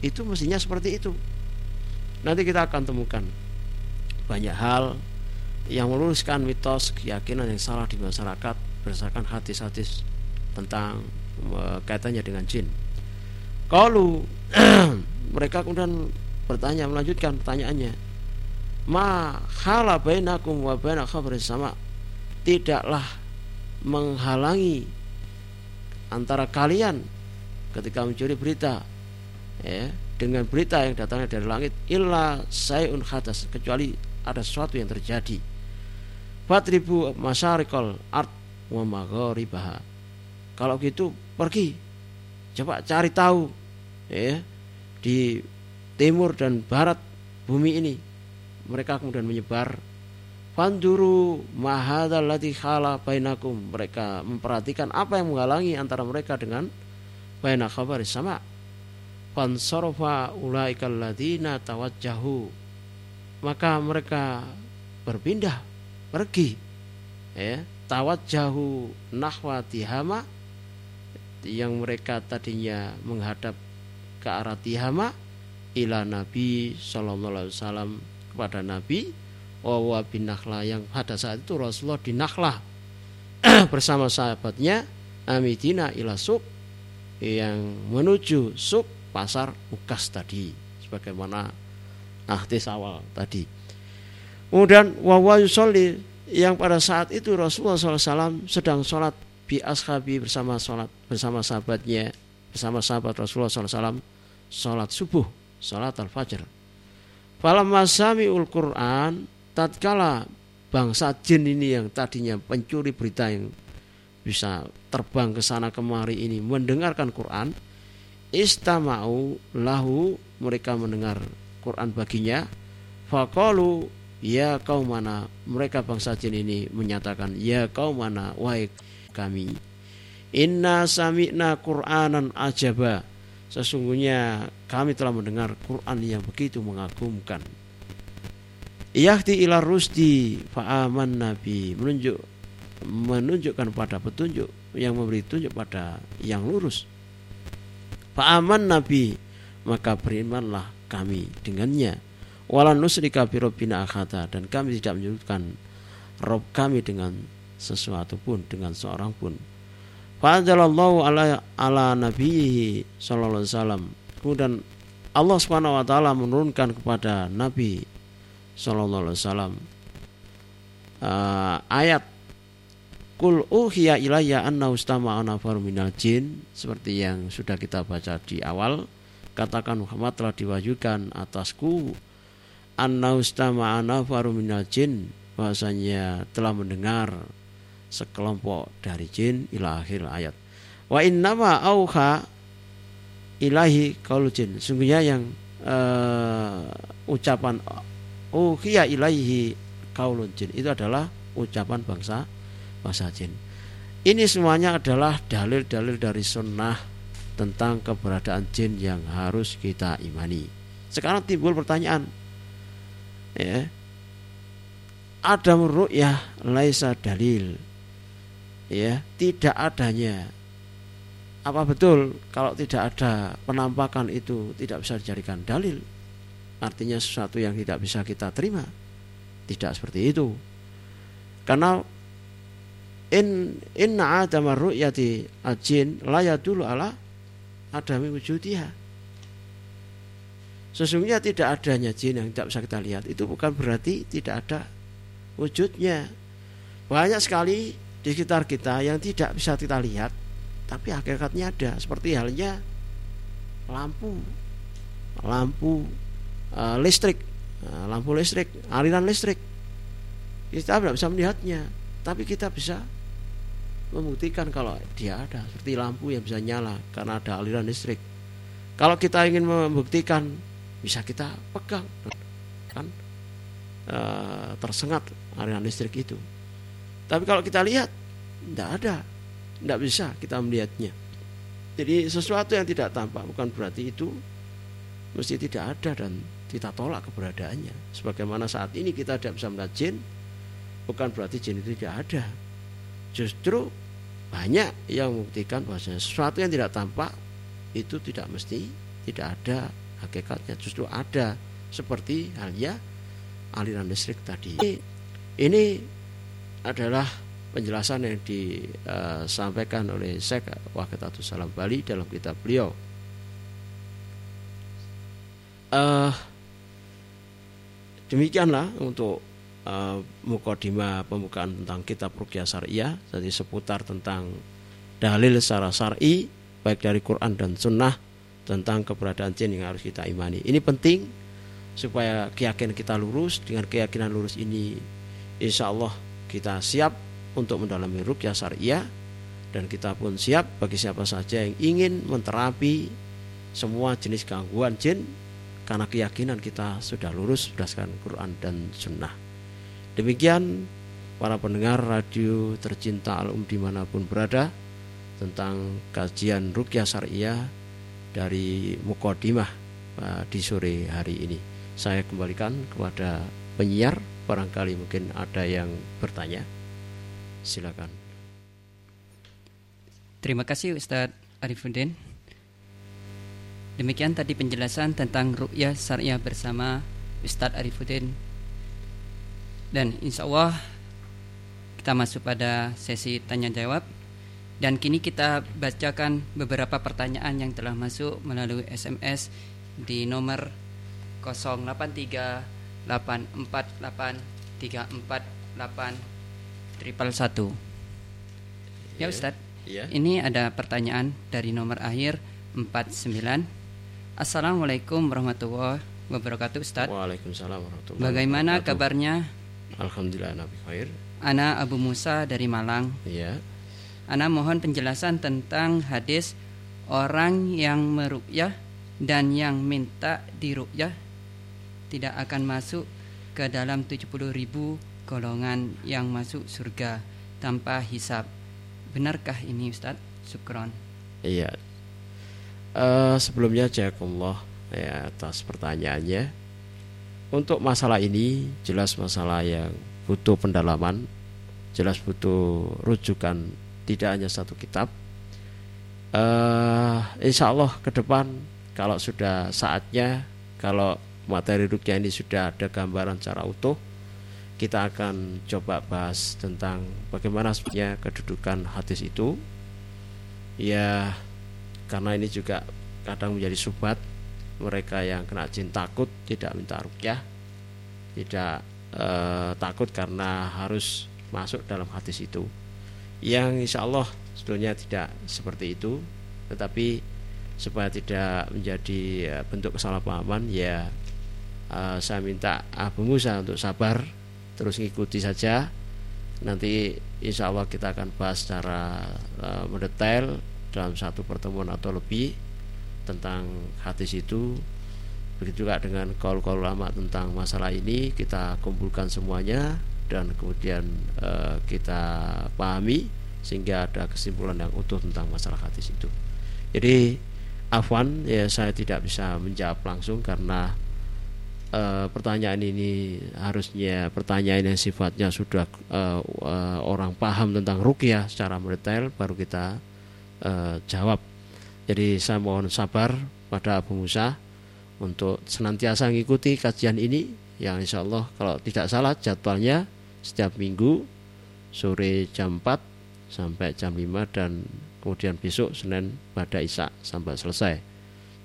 Itu mestinya seperti itu. Nanti kita akan temukan banyak hal yang meluruskan mitos keyakinan yang salah di masyarakat berdasarkan hadis-hadis tentang kaitannya dengan jin. Kalau mereka kemudian bertanya melanjutkan pertanyaannya, ma hala bainakum wa baina sama. Tidaklah menghalangi antara kalian ketika mencuri berita ya dengan berita yang datangnya dari langit illa sayun hadas kecuali ada sesuatu yang terjadi. Fatribu masyarikal art wa magharibaha. Kalau gitu pergi. Coba cari tahu ya di timur dan barat bumi ini mereka kemudian menyebar Fanduru mahadallati khala bainakum. Mereka memperhatikan apa yang menghalangi antara mereka dengan baina khabari sama. Fansarafa ulaikal ladina tawajjahu. Maka mereka berpindah pergi ya. Tawajjahu nahwa tihama. Yang mereka tadinya menghadap ke arah Tihama ila Nabi Shallallahu Alaihi Wasallam kepada Nabi wa bin Nakhla yang pada saat itu Rasulullah di Nakhla bersama sahabatnya Amidina ila Suk yang menuju Suk pasar Ukas tadi sebagaimana ahtis awal tadi. Kemudian wawa yusolli yang pada saat itu Rasulullah SAW sedang sholat bi ashabi bersama sholat bersama sahabatnya bersama sahabat Rasulullah SAW sholat subuh sholat al fajr. Falam ul Quran tatkala bangsa jin ini yang tadinya pencuri berita yang bisa terbang ke sana kemari ini mendengarkan Quran istama'u lahu mereka mendengar Quran baginya faqalu Ya kau mana mereka bangsa jin ini menyatakan ya kau mana wahai kami Inna sami'na Qur'anan ajaba Sesungguhnya kami telah mendengar Quran yang begitu mengagumkan Yahdi ila rusdi fa'aman nabi menunjuk menunjukkan pada petunjuk yang memberi tunjuk pada yang lurus. Fa'aman nabi maka berimanlah kami dengannya Walan nusrika birobina akhata dan kami tidak menyebutkan Rob kami dengan sesuatu pun dengan seorang pun. Fa'anzalallahu ala ala nabiyhi sallallahu alaihi wasallam. Kemudian Allah Subhanahu wa taala menurunkan kepada Nabi sallallahu alaihi wasallam uh, ayat Kul uhiya ilayya anna ustama anafar minal jin seperti yang sudah kita baca di awal katakan Muhammad telah diwajukan atasku annaustama faru minal jin bahasanya telah mendengar sekelompok dari jin ila akhir ayat. Wa innama auha ilahi kaulu jin. Sungguhnya yang uh, ucapan uhiya ilaihi kaulun jin itu adalah ucapan bangsa bangsa jin. Ini semuanya adalah dalil-dalil dari sunnah tentang keberadaan jin yang harus kita imani. Sekarang timbul pertanyaan ya ada ya laisa dalil ya tidak adanya. Apa betul kalau tidak ada penampakan itu tidak bisa dijadikan dalil? Artinya sesuatu yang tidak bisa kita terima. Tidak seperti itu. Karena in inna adama ru'yati ajin layadulu ala adami wujudiha. Sesungguhnya tidak adanya jin yang tidak bisa kita lihat. Itu bukan berarti tidak ada wujudnya. Banyak sekali di sekitar kita yang tidak bisa kita lihat tapi hakikatnya ada. Seperti halnya lampu lampu uh, listrik. Uh, lampu listrik aliran listrik. Kita tidak bisa melihatnya tapi kita bisa membuktikan kalau dia ada. Seperti lampu yang bisa nyala karena ada aliran listrik. Kalau kita ingin membuktikan bisa kita pegang. Kan? E, tersengat aliran listrik itu tapi kalau kita lihat tidak ada. Tidak bisa kita melihatnya. Jadi sesuatu yang tidak tampak bukan berarti itu mesti tidak ada dan kita tolak keberadaannya. Sebagaimana saat ini kita tidak bisa melihat jin bukan berarti jin itu tidak ada. Justru banyak yang membuktikan bahwa sesuatu yang tidak tampak itu tidak mesti tidak ada. Hakikatnya justru ada. Seperti halnya aliran listrik tadi. Ini adalah penjelasan yang disampaikan oleh Syekh Wahid Salam Bali dalam kitab beliau. Uh, demikianlah untuk uh, mukodima pembukaan tentang kitab Rukyah Syariah jadi seputar tentang dalil secara syar'i baik dari Quran dan Sunnah tentang keberadaan jin yang harus kita imani. Ini penting supaya keyakinan kita lurus dengan keyakinan lurus ini insya Allah kita siap untuk mendalami rukyah syariah dan kita pun siap bagi siapa saja yang ingin menterapi semua jenis gangguan jin karena keyakinan kita sudah lurus berdasarkan Quran dan Sunnah. Demikian para pendengar radio tercinta alum di mana pun berada tentang kajian rukyah syariah dari Mukodimah uh, di sore hari ini. Saya kembalikan kepada penyiar, barangkali mungkin ada yang bertanya. Silakan. Terima kasih Ustadz Arifuddin. Demikian tadi penjelasan tentang ru'yah syariah bersama Ustadz Arifuddin. Dan insya Allah kita masuk pada sesi tanya jawab. Dan kini kita bacakan beberapa pertanyaan yang telah masuk melalui SMS di nomor 083 848 tiga empat delapan triple satu. Ya Iya. Ustadz, Iya. ini ada pertanyaan dari nomor akhir 49. Assalamualaikum warahmatullahi wabarakatuh Ustadz. Waalaikumsalam warahmatullahi Bagaimana wabarakatuh. kabarnya? Alhamdulillah Nabi khair. Ana Abu Musa dari Malang. Iya. Ana mohon penjelasan tentang hadis orang yang meruqyah dan yang minta diruqyah tidak akan masuk ke dalam 70 ribu golongan yang masuk surga tanpa hisab. Benarkah ini Ustadz? Sukron. Iya. Eh, sebelumnya jazakumullah ya atas pertanyaannya. Untuk masalah ini jelas masalah yang butuh pendalaman, jelas butuh rujukan tidak hanya satu kitab. Eh, insya Allah ke depan kalau sudah saatnya, kalau materi rukyah ini sudah ada gambaran secara utuh, kita akan coba bahas tentang bagaimana sebenarnya kedudukan hadis itu. Ya, karena ini juga kadang menjadi subat mereka yang kena jin takut tidak minta rukyah tidak eh, takut karena harus masuk dalam hadis itu yang insya Allah sebetulnya tidak seperti itu tetapi supaya tidak menjadi eh, bentuk kesalahpahaman ya eh, saya minta Abu Musa untuk sabar terus ngikuti saja. Nanti insya Allah kita akan bahas secara eh, mendetail dalam satu pertemuan atau lebih tentang hadis itu. Begitu juga dengan kaul-kaul ulama tentang masalah ini kita kumpulkan semuanya dan kemudian eh, kita pahami sehingga ada kesimpulan yang utuh tentang masalah hadis itu. Jadi Afwan ya saya tidak bisa menjawab langsung karena eh, pertanyaan ini harusnya pertanyaan yang sifatnya sudah eh, eh, orang paham tentang rukyah secara mendetail baru kita eh, jawab jadi saya mohon sabar pada Abu Musa untuk senantiasa mengikuti kajian ini yang insya Allah kalau tidak salah jadwalnya setiap minggu sore jam 4 sampai jam 5 dan kemudian besok Senin pada Isya sampai selesai.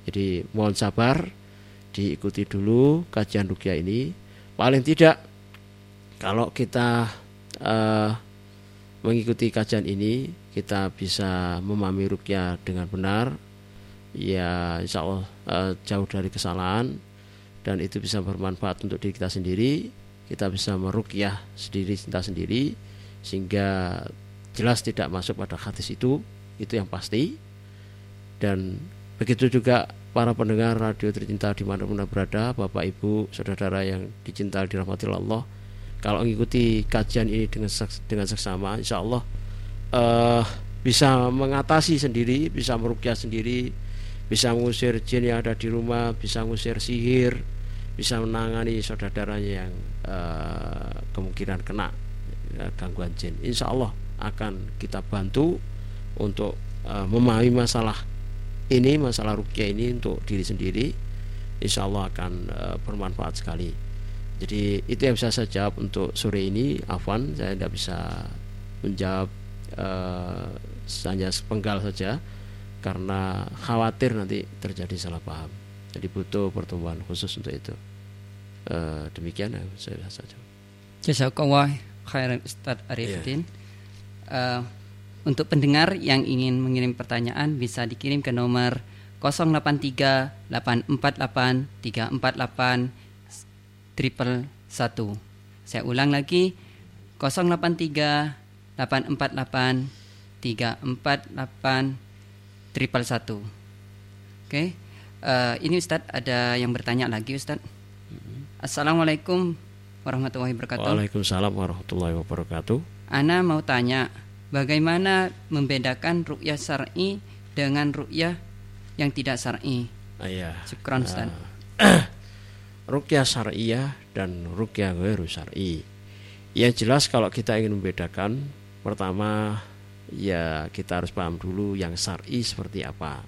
Jadi mohon sabar diikuti dulu kajian rukyah ini. Paling tidak kalau kita eh, mengikuti kajian ini kita bisa memahami rukyah dengan benar. Ya insya Allah eh, jauh dari kesalahan dan itu bisa bermanfaat untuk diri kita sendiri. Kita bisa merukyah sendiri cinta sendiri sehingga jelas tidak masuk pada hadis itu. Itu yang pasti. Dan begitu juga para pendengar radio tercinta di mana pun anda berada bapak ibu saudara yang dicintai dirahmati Allah. Kalau mengikuti kajian ini dengan dengan seksama insya Allah eh, bisa mengatasi sendiri bisa merukyah sendiri bisa mengusir jin yang ada di rumah bisa mengusir sihir bisa menangani saudara-saudaranya yang eh, kemungkinan kena eh, gangguan jin. Insya Allah akan kita bantu untuk eh, memahami masalah ini masalah rukyah ini untuk diri sendiri insya Allah akan eh, bermanfaat sekali. Jadi itu yang bisa saya jawab untuk sore ini. Afwan saya tidak bisa menjawab eh, hanya sepenggal saja karena khawatir nanti terjadi salah paham. Jadi butuh pertemuan khusus untuk itu. Eh, demikian saya bisa jawab. Jazakallah khairan Ustadz Arifudin. Eh, untuk pendengar yang ingin mengirim pertanyaan bisa dikirim ke nomor 083 848 348 triple satu. Saya ulang lagi 083 848 348 triple satu. Oke, Eh, ini Ustadz ada yang bertanya lagi Ustadz. Assalamualaikum warahmatullahi wabarakatuh. Waalaikumsalam warahmatullahi wabarakatuh Ana mau tanya, bagaimana membedakan ru'yah syar'i dengan ru'yah yang tidak syar'i? Ah, iya. Syukran Ustaz. rukyah syariah dan rukyah ghairu syar'i. Yang jelas kalau kita ingin membedakan, pertama ya kita harus paham dulu yang syar'i seperti apa.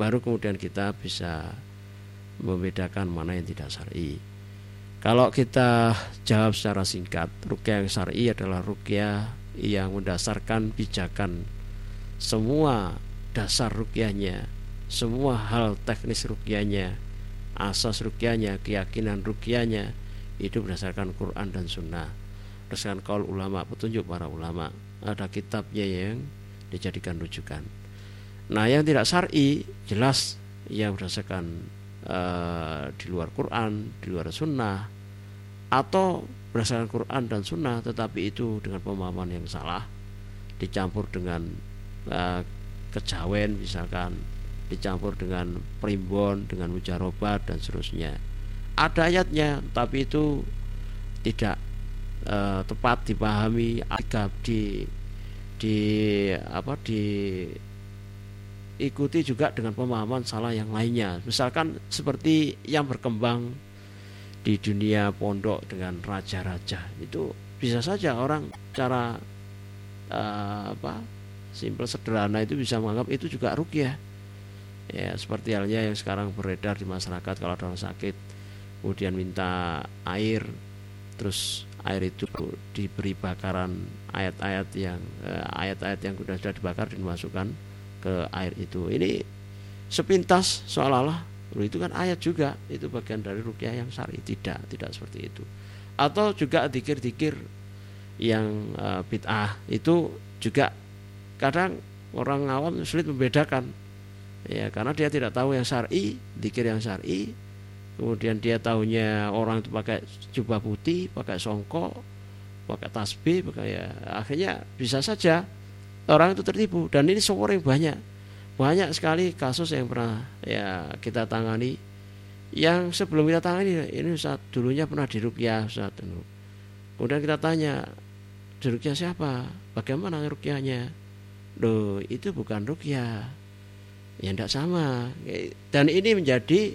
Baru kemudian kita bisa membedakan mana yang tidak syar'i. Kalau kita jawab secara singkat, rukyah yang syar'i adalah rukyah yang mendasarkan pijakan. Semua dasar rukyahnya, semua hal teknis rukyahnya, asas rukyahnya, keyakinan rukyahnya itu berdasarkan Quran dan Sunnah. Berdasarkan kaul ulama petunjuk para ulama. Ada kitabnya yang dijadikan rujukan. Nah yang tidak syari jelas yang berdasarkan uh, di luar Quran di luar Sunnah atau berdasarkan Quran dan Sunnah tetapi itu dengan pemahaman yang salah. Dicampur dengan uh, kejawen misalkan. Dicampur dengan primbon dengan mujarobat dan seterusnya. Ada ayatnya tapi itu tidak uh, tepat dipahami. Agak di di apa di ikuti juga dengan pemahaman salah yang lainnya. Misalkan seperti yang berkembang di dunia pondok dengan raja-raja. Itu bisa saja orang cara uh, apa simpel sederhana itu bisa menganggap itu juga rukyah ya. Seperti halnya yang sekarang beredar di masyarakat kalau ada orang sakit kemudian minta air terus air itu diberi bakaran ayat-ayat yang eh, ayat-ayat yang sudah sudah dibakar dimasukkan ke air itu. Ini sepintas seolah-olah itu kan ayat juga. Itu bagian dari rukyah yang syari. Tidak tidak seperti itu. Atau juga dikir-dikir yang uh, bid'ah. Itu juga kadang orang awam sulit membedakan. Ya karena dia tidak tahu yang syari dikir yang syari. Kemudian dia tahunya orang itu pakai jubah putih pakai songkok pakai tasbih pakai ya. Akhirnya bisa saja orang itu tertipu. Dan ini sering banyak banyak sekali kasus yang pernah ya kita tangani. Yang sebelum kita tangani ini saat dulunya pernah dirukyah saat itu kemudian kita tanya dirukyah siapa? Bagaimana rukyahnya loh itu bukan rukyah ya tidak sama. Dan ini menjadi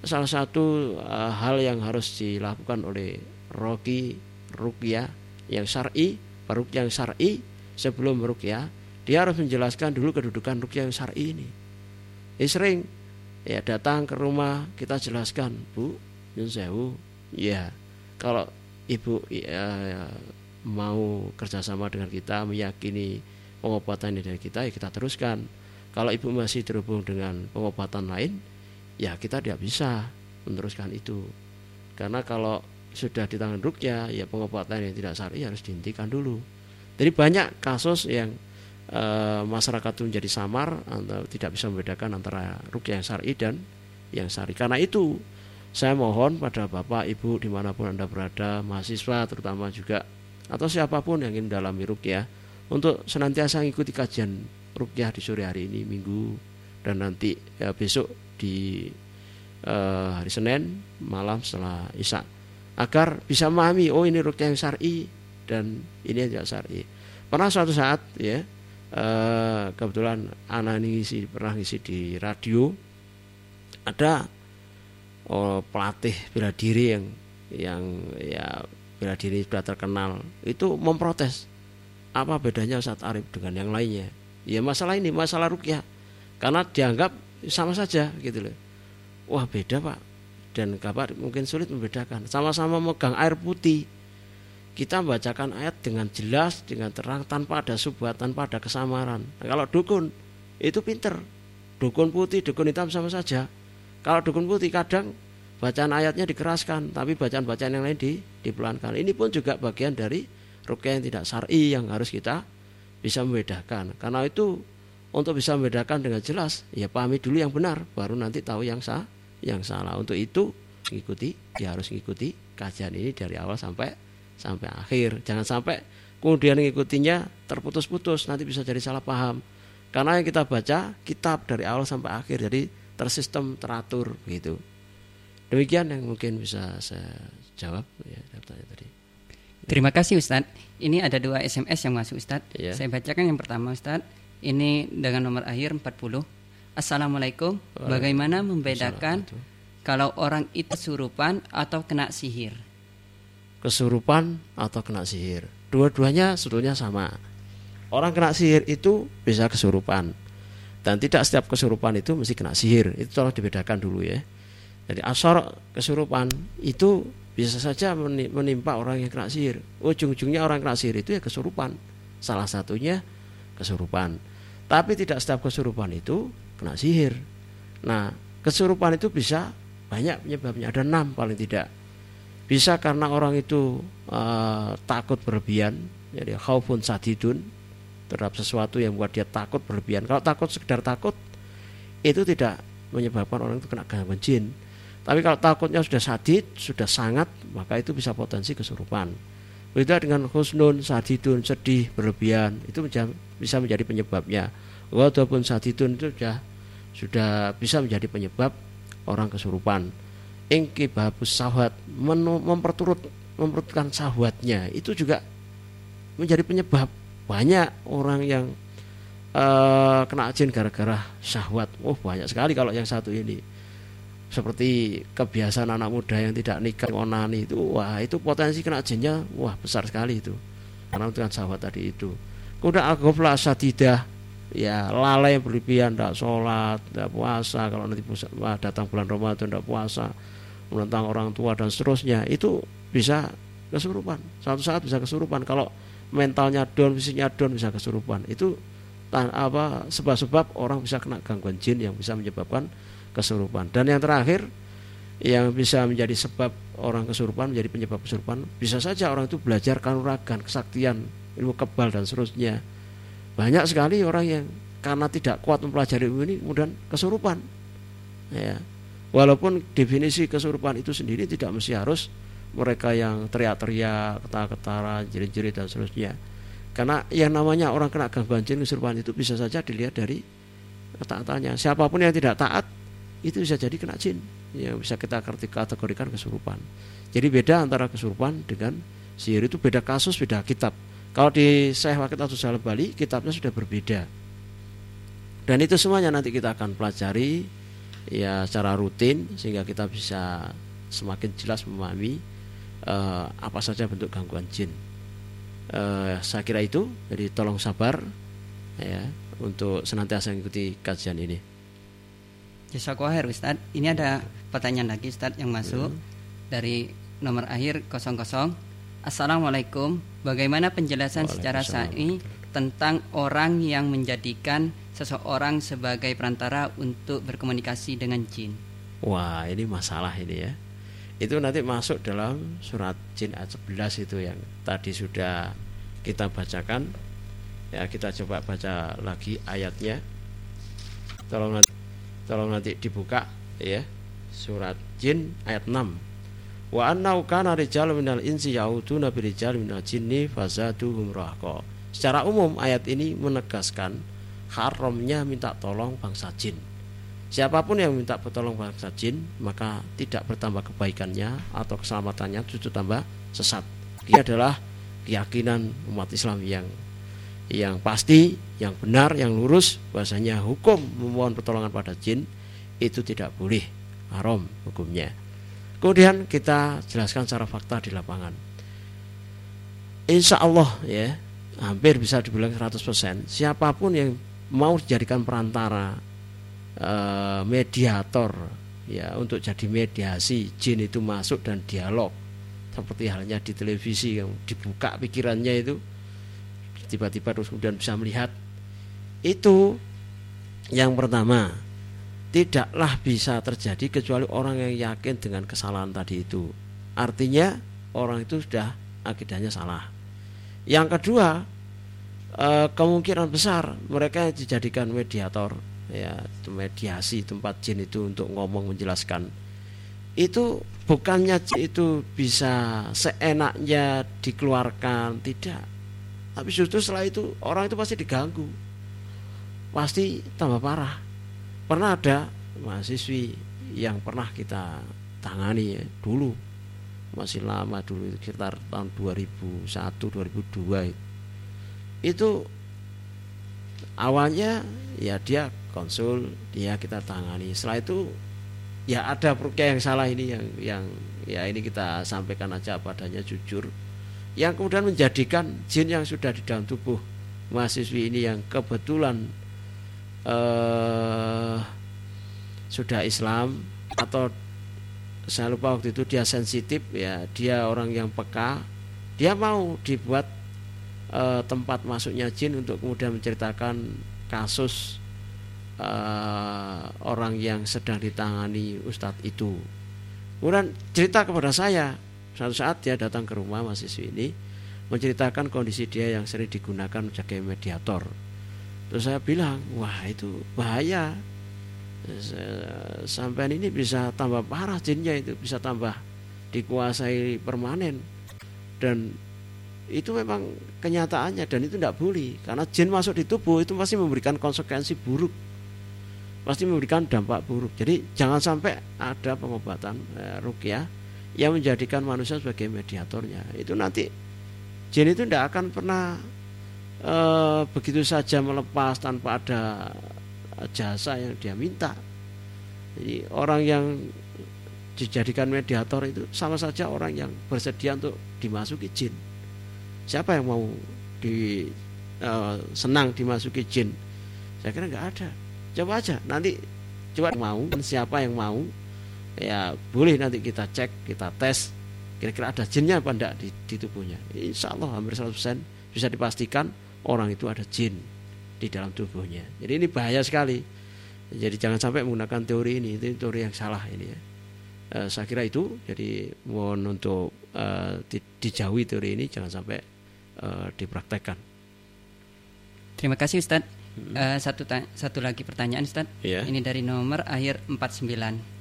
salah satu uh, hal yang harus dilakukan oleh roki rukyah yang syar'i perukyah yang syar'i sebelum rukyah dia harus menjelaskan dulu kedudukan rukyah syar'i ini. Ya, sering. Ya datang ke rumah kita jelaskan bu nyun sewu ya kalau ibu ya, ya, mau kerjasama dengan kita meyakini pengobatan ini dari kita ya kita teruskan. Kalau ibu masih terhubung dengan pengobatan lain ya kita tidak bisa meneruskan itu. Karena kalau sudah di tangan rukyah ya pengobatan yang tidak syari harus dihentikan dulu. Jadi banyak kasus yang e, masyarakat itu menjadi samar atau tidak bisa membedakan antara rukyah yang syari dan yang syari karena itu saya mohon pada bapak ibu di mana pun anda berada mahasiswa terutama juga atau siapa pun yang ingin mendalami rukyah untuk senantiasa mengikuti kajian rukyah di sore hari ini minggu dan nanti ya, besok di uh, hari Senin malam setelah Isya agar bisa memahami oh ini rukyah yang syar'i dan ini tidak syar'i. Pernah suatu saat ya uh, kebetulan anak ini ngisi, pernah ngisi di radio. Ada oh, pelatih bela diri yang yang ya bela diri sudah terkenal. Itu memprotes. Apa bedanya Ustaz Arif dengan yang lainnya? Ya masalah ini masalah rukyah. Karena dianggap sama saja gitu loh. Wah beda pak. Dan kabar mungkin sulit membedakan. Sama-sama megang air putih kita membacakan ayat dengan jelas dengan terang tanpa ada subhat tanpa ada kesamaran. Nah, kalau dukun itu pinter. Dukun putih dukun hitam sama saja. Kalau dukun putih kadang bacaan ayatnya dikeraskan tapi bacaan-bacaan yang lain di, dipelankan. Ini pun juga bagian dari rukyah yang tidak syar'i yang harus kita bisa membedakan. Karena itu untuk bisa membedakan dengan jelas ya pahami dulu yang benar baru nanti tahu yang sah yang salah. Untuk itu mengikuti ya harus mengikuti kajian ini dari awal sampai sampai akhir. Jangan sampai kemudian mengikutinya terputus-putus nanti bisa jadi salah paham. Karena yang kita baca kitab dari awal sampai akhir jadi tersistem teratur begitu. Demikian yang mungkin bisa saya jawab ya tadi. Terima kasih Ustadz. Ini ada dua SMS yang masuk Ustadz. Ya. saya bacakan yang pertama Ustadz. Ini dengan nomor akhir 40. Assalamualaikum. Bagaimana membedakan kalau orang itu kesurupan atau kena sihir? Kesurupan atau kena sihir. Dua-duanya sebetulnya sama. Orang kena sihir itu bisa kesurupan. Dan tidak setiap kesurupan itu mesti kena sihir. Itu tolong dibedakan dulu ya. Jadi asor kesurupan itu bisa saja menimpa orang yang kena sihir. Ujung-ujungnya orang kena sihir itu ya kesurupan. Salah satunya kesurupan. Tapi tidak setiap kesurupan itu kena sihir. Nah, kesurupan itu bisa banyak penyebabnya, ada enam paling tidak. Bisa karena orang itu uh, takut berlebihan. Jadi khaufun sadidun terhadap sesuatu yang membuat dia takut berlebihan. Kalau takut sekedar takut itu tidak menyebabkan orang itu kena gangguan jin. Tapi kalau takutnya sudah sadid sudah sangat maka itu bisa potensi kesurupan. Beda dengan husnun sadidun sedih berlebihan itu bisa menjadi penyebabnya. Walaupun sadidun itu sudah sudah bisa menjadi penyebab orang kesurupan ingki babus sahwat memperturut memperturutkan sahwatnya. Itu juga menjadi penyebab banyak orang yang uh, kena jin gara-gara syahwat oh banyak sekali kalau yang satu ini. Seperti kebiasaan anak muda yang tidak nikah onani itu wah itu potensi kena jinnya wah besar sekali itu. Karena dengan syahwat tadi itu. Kemudian agofla sadidah ya lalai berlebihan tidak sholat tidak puasa. Kalau nanti datang bulan Ramadan tidak puasa menentang orang tua dan seterusnya itu bisa kesurupan. Suatu saat bisa kesurupan. Kalau mentalnya down fisiknya down bisa kesurupan. Itu apa sebab-sebab orang bisa kena gangguan jin yang bisa menyebabkan kesurupan. Dan yang terakhir yang bisa menjadi sebab orang kesurupan menjadi penyebab kesurupan bisa saja orang itu belajar kanuragan kesaktian ilmu kebal dan seterusnya. Banyak sekali orang yang karena tidak kuat mempelajari ilmu ini kemudian kesurupan. Ya Walaupun definisi kesurupan itu sendiri tidak mesti harus mereka yang teriak-teriak, ketawa-ketawa, jerit-jerit dan seterusnya. Karena yang namanya orang kena gangguan jin kesurupan itu bisa saja dilihat dari ketaatannya. Siapa pun yang tidak taat itu bisa jadi kena jin. Yang bisa kita kategorikan kesurupan. Jadi beda antara kesurupan dengan sihir itu beda kasus, beda kitab. Kalau di Syekh Wakil atau Salam Bali kitabnya sudah berbeda. Dan itu semuanya nanti kita akan pelajari ya secara rutin sehingga kita bisa semakin jelas memahami uh, apa saja bentuk gangguan jin. Uh, saya kira itu, jadi tolong sabar ya untuk senantiasa mengikuti kajian ini. Jazakallah Ustaz. Ini ada pertanyaan lagi Ustaz yang masuk hmm. dari nomor akhir 00. Assalamualaikum. Bagaimana penjelasan secara syar'i tentang orang yang menjadikan seseorang sebagai perantara untuk berkomunikasi dengan jin. Wah, ini masalah ini ya. Itu nanti masuk dalam surat jin ayat 11 itu yang tadi sudah kita bacakan. Ya, kita coba baca lagi ayatnya. Tolong nanti, tolong nanti dibuka ya. Surat jin ayat 6. Wa annahu kana rijalun minal insi yauduna birijal minal jinni fazaduhum rahqa. Secara umum ayat ini menegaskan haramnya minta tolong bangsa jin. Siapa pun yang minta pertolong bangsa jin, maka tidak bertambah kebaikannya atau keselamatannya, justru tambah sesat. Ini adalah keyakinan umat Islam yang yang pasti, yang benar, yang lurus, bahasanya hukum memohon pertolongan pada jin itu tidak boleh haram hukumnya. Kemudian kita jelaskan secara fakta di lapangan. Insya Allah ya hampir bisa dibilang 100% siapa pun yang mau dijadikan perantara uh, mediator ya untuk jadi mediasi jin itu masuk dan dialog. Seperti halnya di televisi yang dibuka pikirannya itu tiba-tiba terus kemudian bisa melihat. Itu yang pertama. Tidaklah bisa terjadi kecuali orang yang yakin dengan kesalahan tadi itu. Artinya orang itu sudah akidahnya salah yang kedua e, kemungkinan besar mereka dijadikan mediator ya mediasi tempat jin itu untuk ngomong menjelaskan. Itu bukannya itu bisa seenaknya dikeluarkan tidak. Tapi justru setelah itu orang itu pasti diganggu. Pasti tambah parah. Pernah ada mahasiswi yang pernah kita tangani ya, dulu masih lama dulu sekitar tahun 2001 2002 itu itu awalnya ya dia konsul dia kita tangani. Setelah itu ya ada perukia yang salah ini yang yang ya ini kita sampaikan aja padanya jujur. Yang kemudian menjadikan jin yang sudah di dalam tubuh mahasiswi ini yang kebetulan eh, sudah Islam atau saya lupa waktu itu dia sensitif ya dia orang yang peka dia mau dibuat uh, tempat masuknya jin untuk kemudian menceritakan kasus uh, orang yang sedang ditangani ustadz itu. Kemudian cerita kepada saya, Suatu saat dia datang ke rumah mahasiswi ini menceritakan kondisi dia yang sering digunakan sebagai mediator. Terus saya bilang, wah itu bahaya. Sampai ini bisa tambah parah jinnya itu bisa tambah dikuasai permanen. Dan itu memang kenyataannya dan itu tidak boleh. Karena jin masuk di tubuh itu pasti memberikan konsekuensi buruk. Pasti memberikan dampak buruk. Jadi jangan sampai ada pengobatan eh, rukyah yang menjadikan manusia sebagai mediatornya. Itu nanti jin itu tidak akan pernah eh, begitu saja melepas tanpa ada jasa yang dia minta. Jadi orang yang dijadikan mediator itu sama saja orang yang bersedia untuk dimasuki jin. Siapa yang mau di uh, senang dimasuki jin? Saya kira nggak ada. Coba aja nanti coba mau siapa yang mau ya boleh nanti kita cek kita tes kira-kira ada jinnya apa enggak di, di tubuhnya. Insya Allah hampir 100% bisa dipastikan orang itu ada jin di dalam tubuhnya jadi ini bahaya sekali jadi jangan sampai menggunakan teori ini itu teori yang salah ini ya e, saya kira itu jadi mohon untuk e, di, dijauhi teori ini jangan sampai e, dipraktekkan terima kasih Ustadz Uh, satu satu lagi pertanyaan Ustaz. Yeah. Ini dari nomor akhir 49.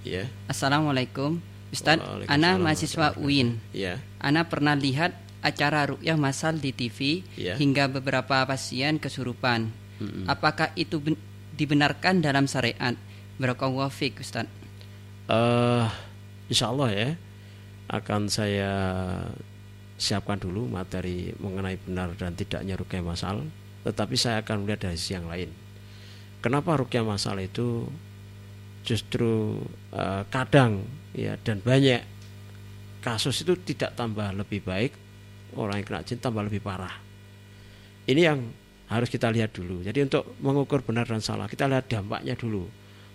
Yeah. Assalamualaikum. Ustaz, Ana mahasiswa UIN. Yeah. Ana pernah lihat acara rukyah masal di TV yeah. hingga beberapa pasien kesurupan. Mm -hmm. Apakah itu dibenarkan dalam syariat? Barakallahu fiik Ustaz. Uh, insya Allah ya akan saya siapkan dulu materi mengenai benar dan tidaknya rukyah masal tetapi saya akan melihat dari sisi yang lain. Kenapa rukyah masal itu justru uh, kadang ya dan banyak kasus itu tidak tambah lebih baik, orang yang kena jin tambah lebih parah. Ini yang harus kita lihat dulu. Jadi untuk mengukur benar dan salah, kita lihat dampaknya dulu.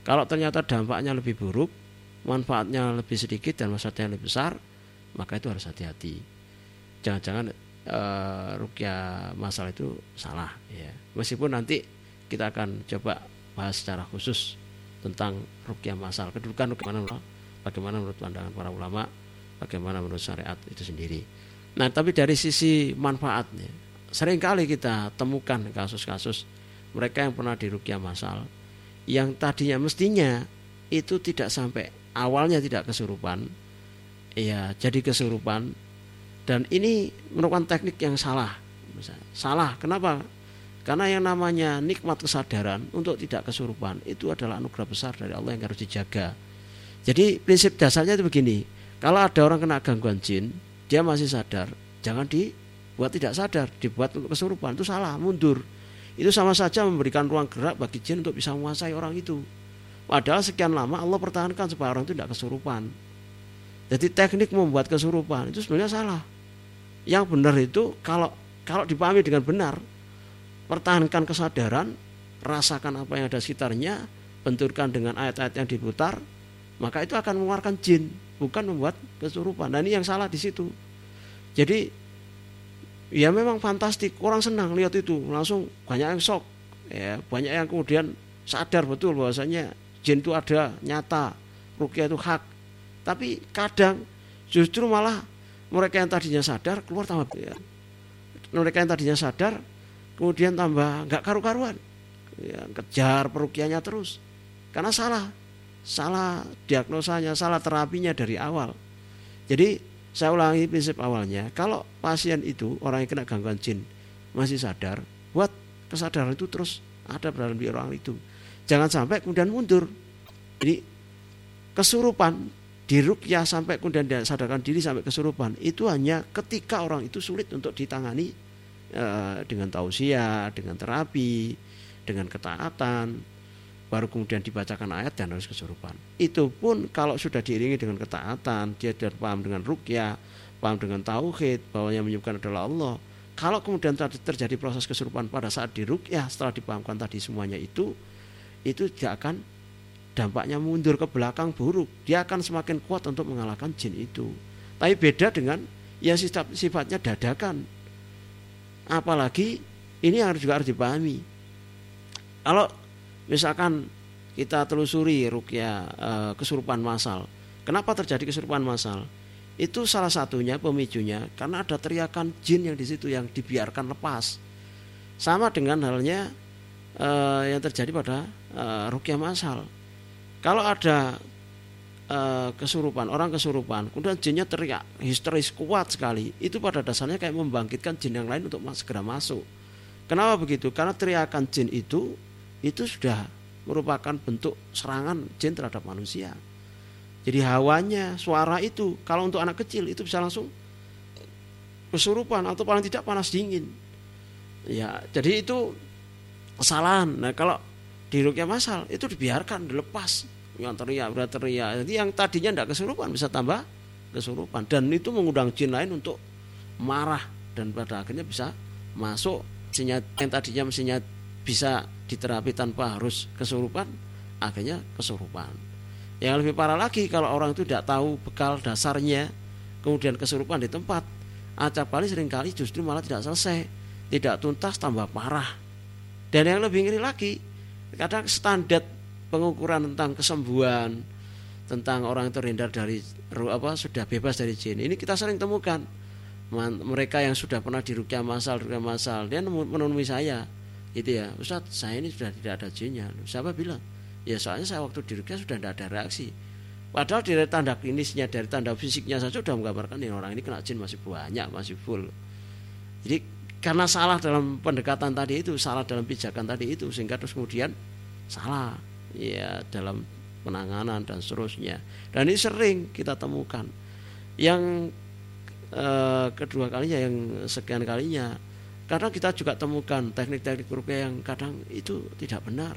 Kalau ternyata dampaknya lebih buruk, manfaatnya lebih sedikit dan masalahnya lebih besar, maka itu harus hati-hati. Jangan-jangan uh, rukyah masal itu salah ya meskipun nanti kita akan coba bahas secara khusus tentang rukyah masal kedudukan bagaimana bagaimana menurut pandangan para ulama bagaimana menurut syariat itu sendiri nah tapi dari sisi manfaatnya sering kali kita temukan kasus-kasus mereka yang pernah dirukyah masal yang tadinya mestinya itu tidak sampai awalnya tidak kesurupan ya jadi kesurupan. Dan ini merupakan teknik yang salah salah kenapa? Karena yang namanya nikmat kesadaran untuk tidak kesurupan itu adalah anugerah besar dari Allah yang harus dijaga. Jadi prinsip dasarnya itu begini kalau ada orang kena gangguan jin dia masih sadar jangan dibuat tidak sadar dibuat untuk kesurupan itu salah mundur. Itu sama saja memberikan ruang gerak bagi jin untuk bisa menguasai orang itu. Padahal sekian lama Allah pertahankan supaya orang itu tidak kesurupan. Jadi teknik membuat kesurupan itu sebenarnya salah. Yang benar itu kalau kalau dipahami dengan benar pertahankan kesadaran rasakan apa yang ada sekitarnya benturkan dengan ayat-ayat yang diputar maka itu akan mengeluarkan jin bukan membuat kesurupan. Nah ini yang salah di situ. Jadi ya memang fantastik. Orang senang lihat itu. Langsung banyak yang shock. Ya banyak yang kemudian sadar betul bahwasanya jin itu ada nyata rukyah itu hak. Tapi kadang justru malah mereka yang tadinya sadar keluar tambah ya. mereka yang tadinya sadar kemudian tambah nggak karu-karuan. Ya, kejar perukiannya terus. Karena salah. Salah diagnosanya salah terapinya dari awal. Jadi saya ulangi prinsip awalnya kalau pasien itu orang yang kena gangguan jin masih sadar buat kesadaran itu terus ada dalam diri orang itu. Jangan sampai kemudian mundur. Jadi kesurupan dirukyah sampai kemudian dia sadarkan diri sampai kesurupan itu hanya ketika orang itu sulit untuk ditangani e, dengan tausiah, dengan terapi, dengan ketaatan, baru kemudian dibacakan ayat dan harus kesurupan. Itu pun kalau sudah diiringi dengan ketaatan, dia sudah paham dengan rukyah, paham dengan tauhid bahwa yang menyembuhkan adalah Allah. Kalau kemudian terjadi proses kesurupan pada saat dirukyah setelah dipahamkan tadi semuanya itu, itu tidak akan dampaknya mundur ke belakang buruk dia akan semakin kuat untuk mengalahkan jin itu tapi beda dengan yang sifatnya dadakan apalagi ini harus juga harus dipahami kalau misalkan kita telusuri rukyah e, kesurupan massal kenapa terjadi kesurupan massal itu salah satunya pemicunya karena ada teriakan jin yang di situ yang dibiarkan lepas. Sama dengan halnya uh, yang terjadi pada uh, rukyah masal. Kalau ada uh, kesurupan, orang kesurupan, kemudian jinnya teriak histeris kuat sekali, itu pada dasarnya kayak membangkitkan jin yang lain untuk segera masuk. Kenapa begitu? Karena teriakan jin itu itu sudah merupakan bentuk serangan jin terhadap manusia. Jadi hawanya, suara itu kalau untuk anak kecil itu bisa langsung kesurupan atau paling tidak panas dingin. Ya, jadi itu kesalahan. Nah, kalau di rukyah masal itu dibiarkan dilepas yang teriak udah teriak. Jadi yang tadinya tidak kesurupan bisa tambah kesurupan dan itu mengundang jin lain untuk marah dan pada akhirnya bisa masuk mesinnya yang tadinya mesinnya bisa diterapi tanpa harus kesurupan akhirnya kesurupan. Yang lebih parah lagi kalau orang itu tidak tahu bekal dasarnya, kemudian kesurupan di tempat, acap kali sering kali justru malah tidak selesai, tidak tuntas tambah parah. Dan yang lebih ngeri lagi, kadang standar pengukuran tentang kesembuhan, tentang orang terhindar dari apa sudah bebas dari jin. Ini kita sering temukan mereka yang sudah pernah dirukyah masal, dirukyah masal, dia menemui saya, gitu ya, Ustadz saya ini sudah tidak ada jinnya. Siapa bilang? Ya soalnya saya waktu di Rukia sudah tidak ada reaksi. Padahal dari tanda klinisnya, dari tanda fisiknya saja sudah menggambarkan ini orang ini kena jin masih banyak, masih full. Jadi karena salah dalam pendekatan tadi itu, salah dalam pijakan tadi itu, sehingga terus kemudian salah ya dalam penanganan dan seterusnya. Dan ini sering kita temukan. Yang eh, kedua kalinya, yang sekian kalinya, kadang kita juga temukan teknik-teknik rupiah yang kadang itu tidak benar.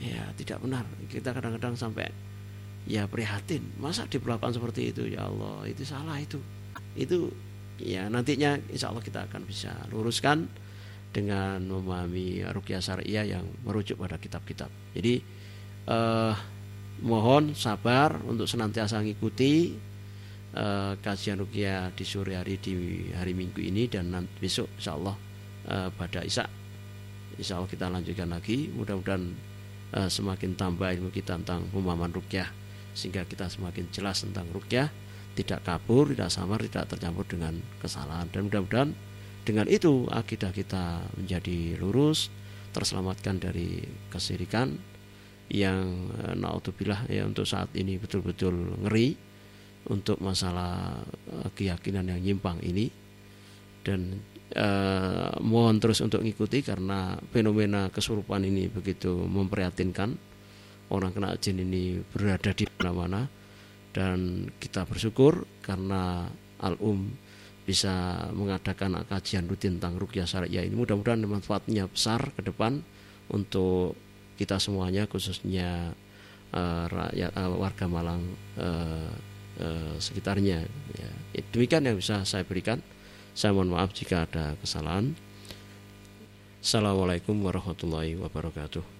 Ya tidak benar. Kita kadang-kadang sampai ya prihatin. Masa diperlakukan seperti itu? Ya Allah itu salah itu. Itu ya nantinya insya Allah kita akan bisa luruskan dengan memahami rukyah syariah yang merujuk pada kitab-kitab. Jadi eh, mohon sabar untuk senantiasa mengikuti eh, kajian rukyah di sore hari di hari minggu ini dan besok insya Allah eh, pada isak insya Allah kita lanjutkan lagi. Mudah-mudahan uh, semakin tambah ilmu kita tentang pemahaman rukyah sehingga kita semakin jelas tentang rukyah tidak kabur, tidak samar, tidak tercampur dengan kesalahan. Dan mudah-mudahan dengan itu akidah kita menjadi lurus terselamatkan dari kesirikan yang uh, naudzubillah ya untuk saat ini betul-betul ngeri untuk masalah uh, keyakinan yang nyimpang ini. Dan eh, mohon terus untuk mengikuti karena fenomena kesurupan ini begitu memprihatinkan. Orang kena jin ini berada di mana-mana. Dan kita bersyukur karena Al-Um bisa mengadakan kajian rutin tentang rukyah syariah ini. Mudah-mudahan manfaatnya besar ke depan untuk kita semuanya khususnya uh, rakyat uh, warga Malang uh, uh, sekitarnya ya. demikian yang bisa saya berikan saya mohon maaf jika ada kesalahan. Assalamualaikum warahmatullahi wabarakatuh.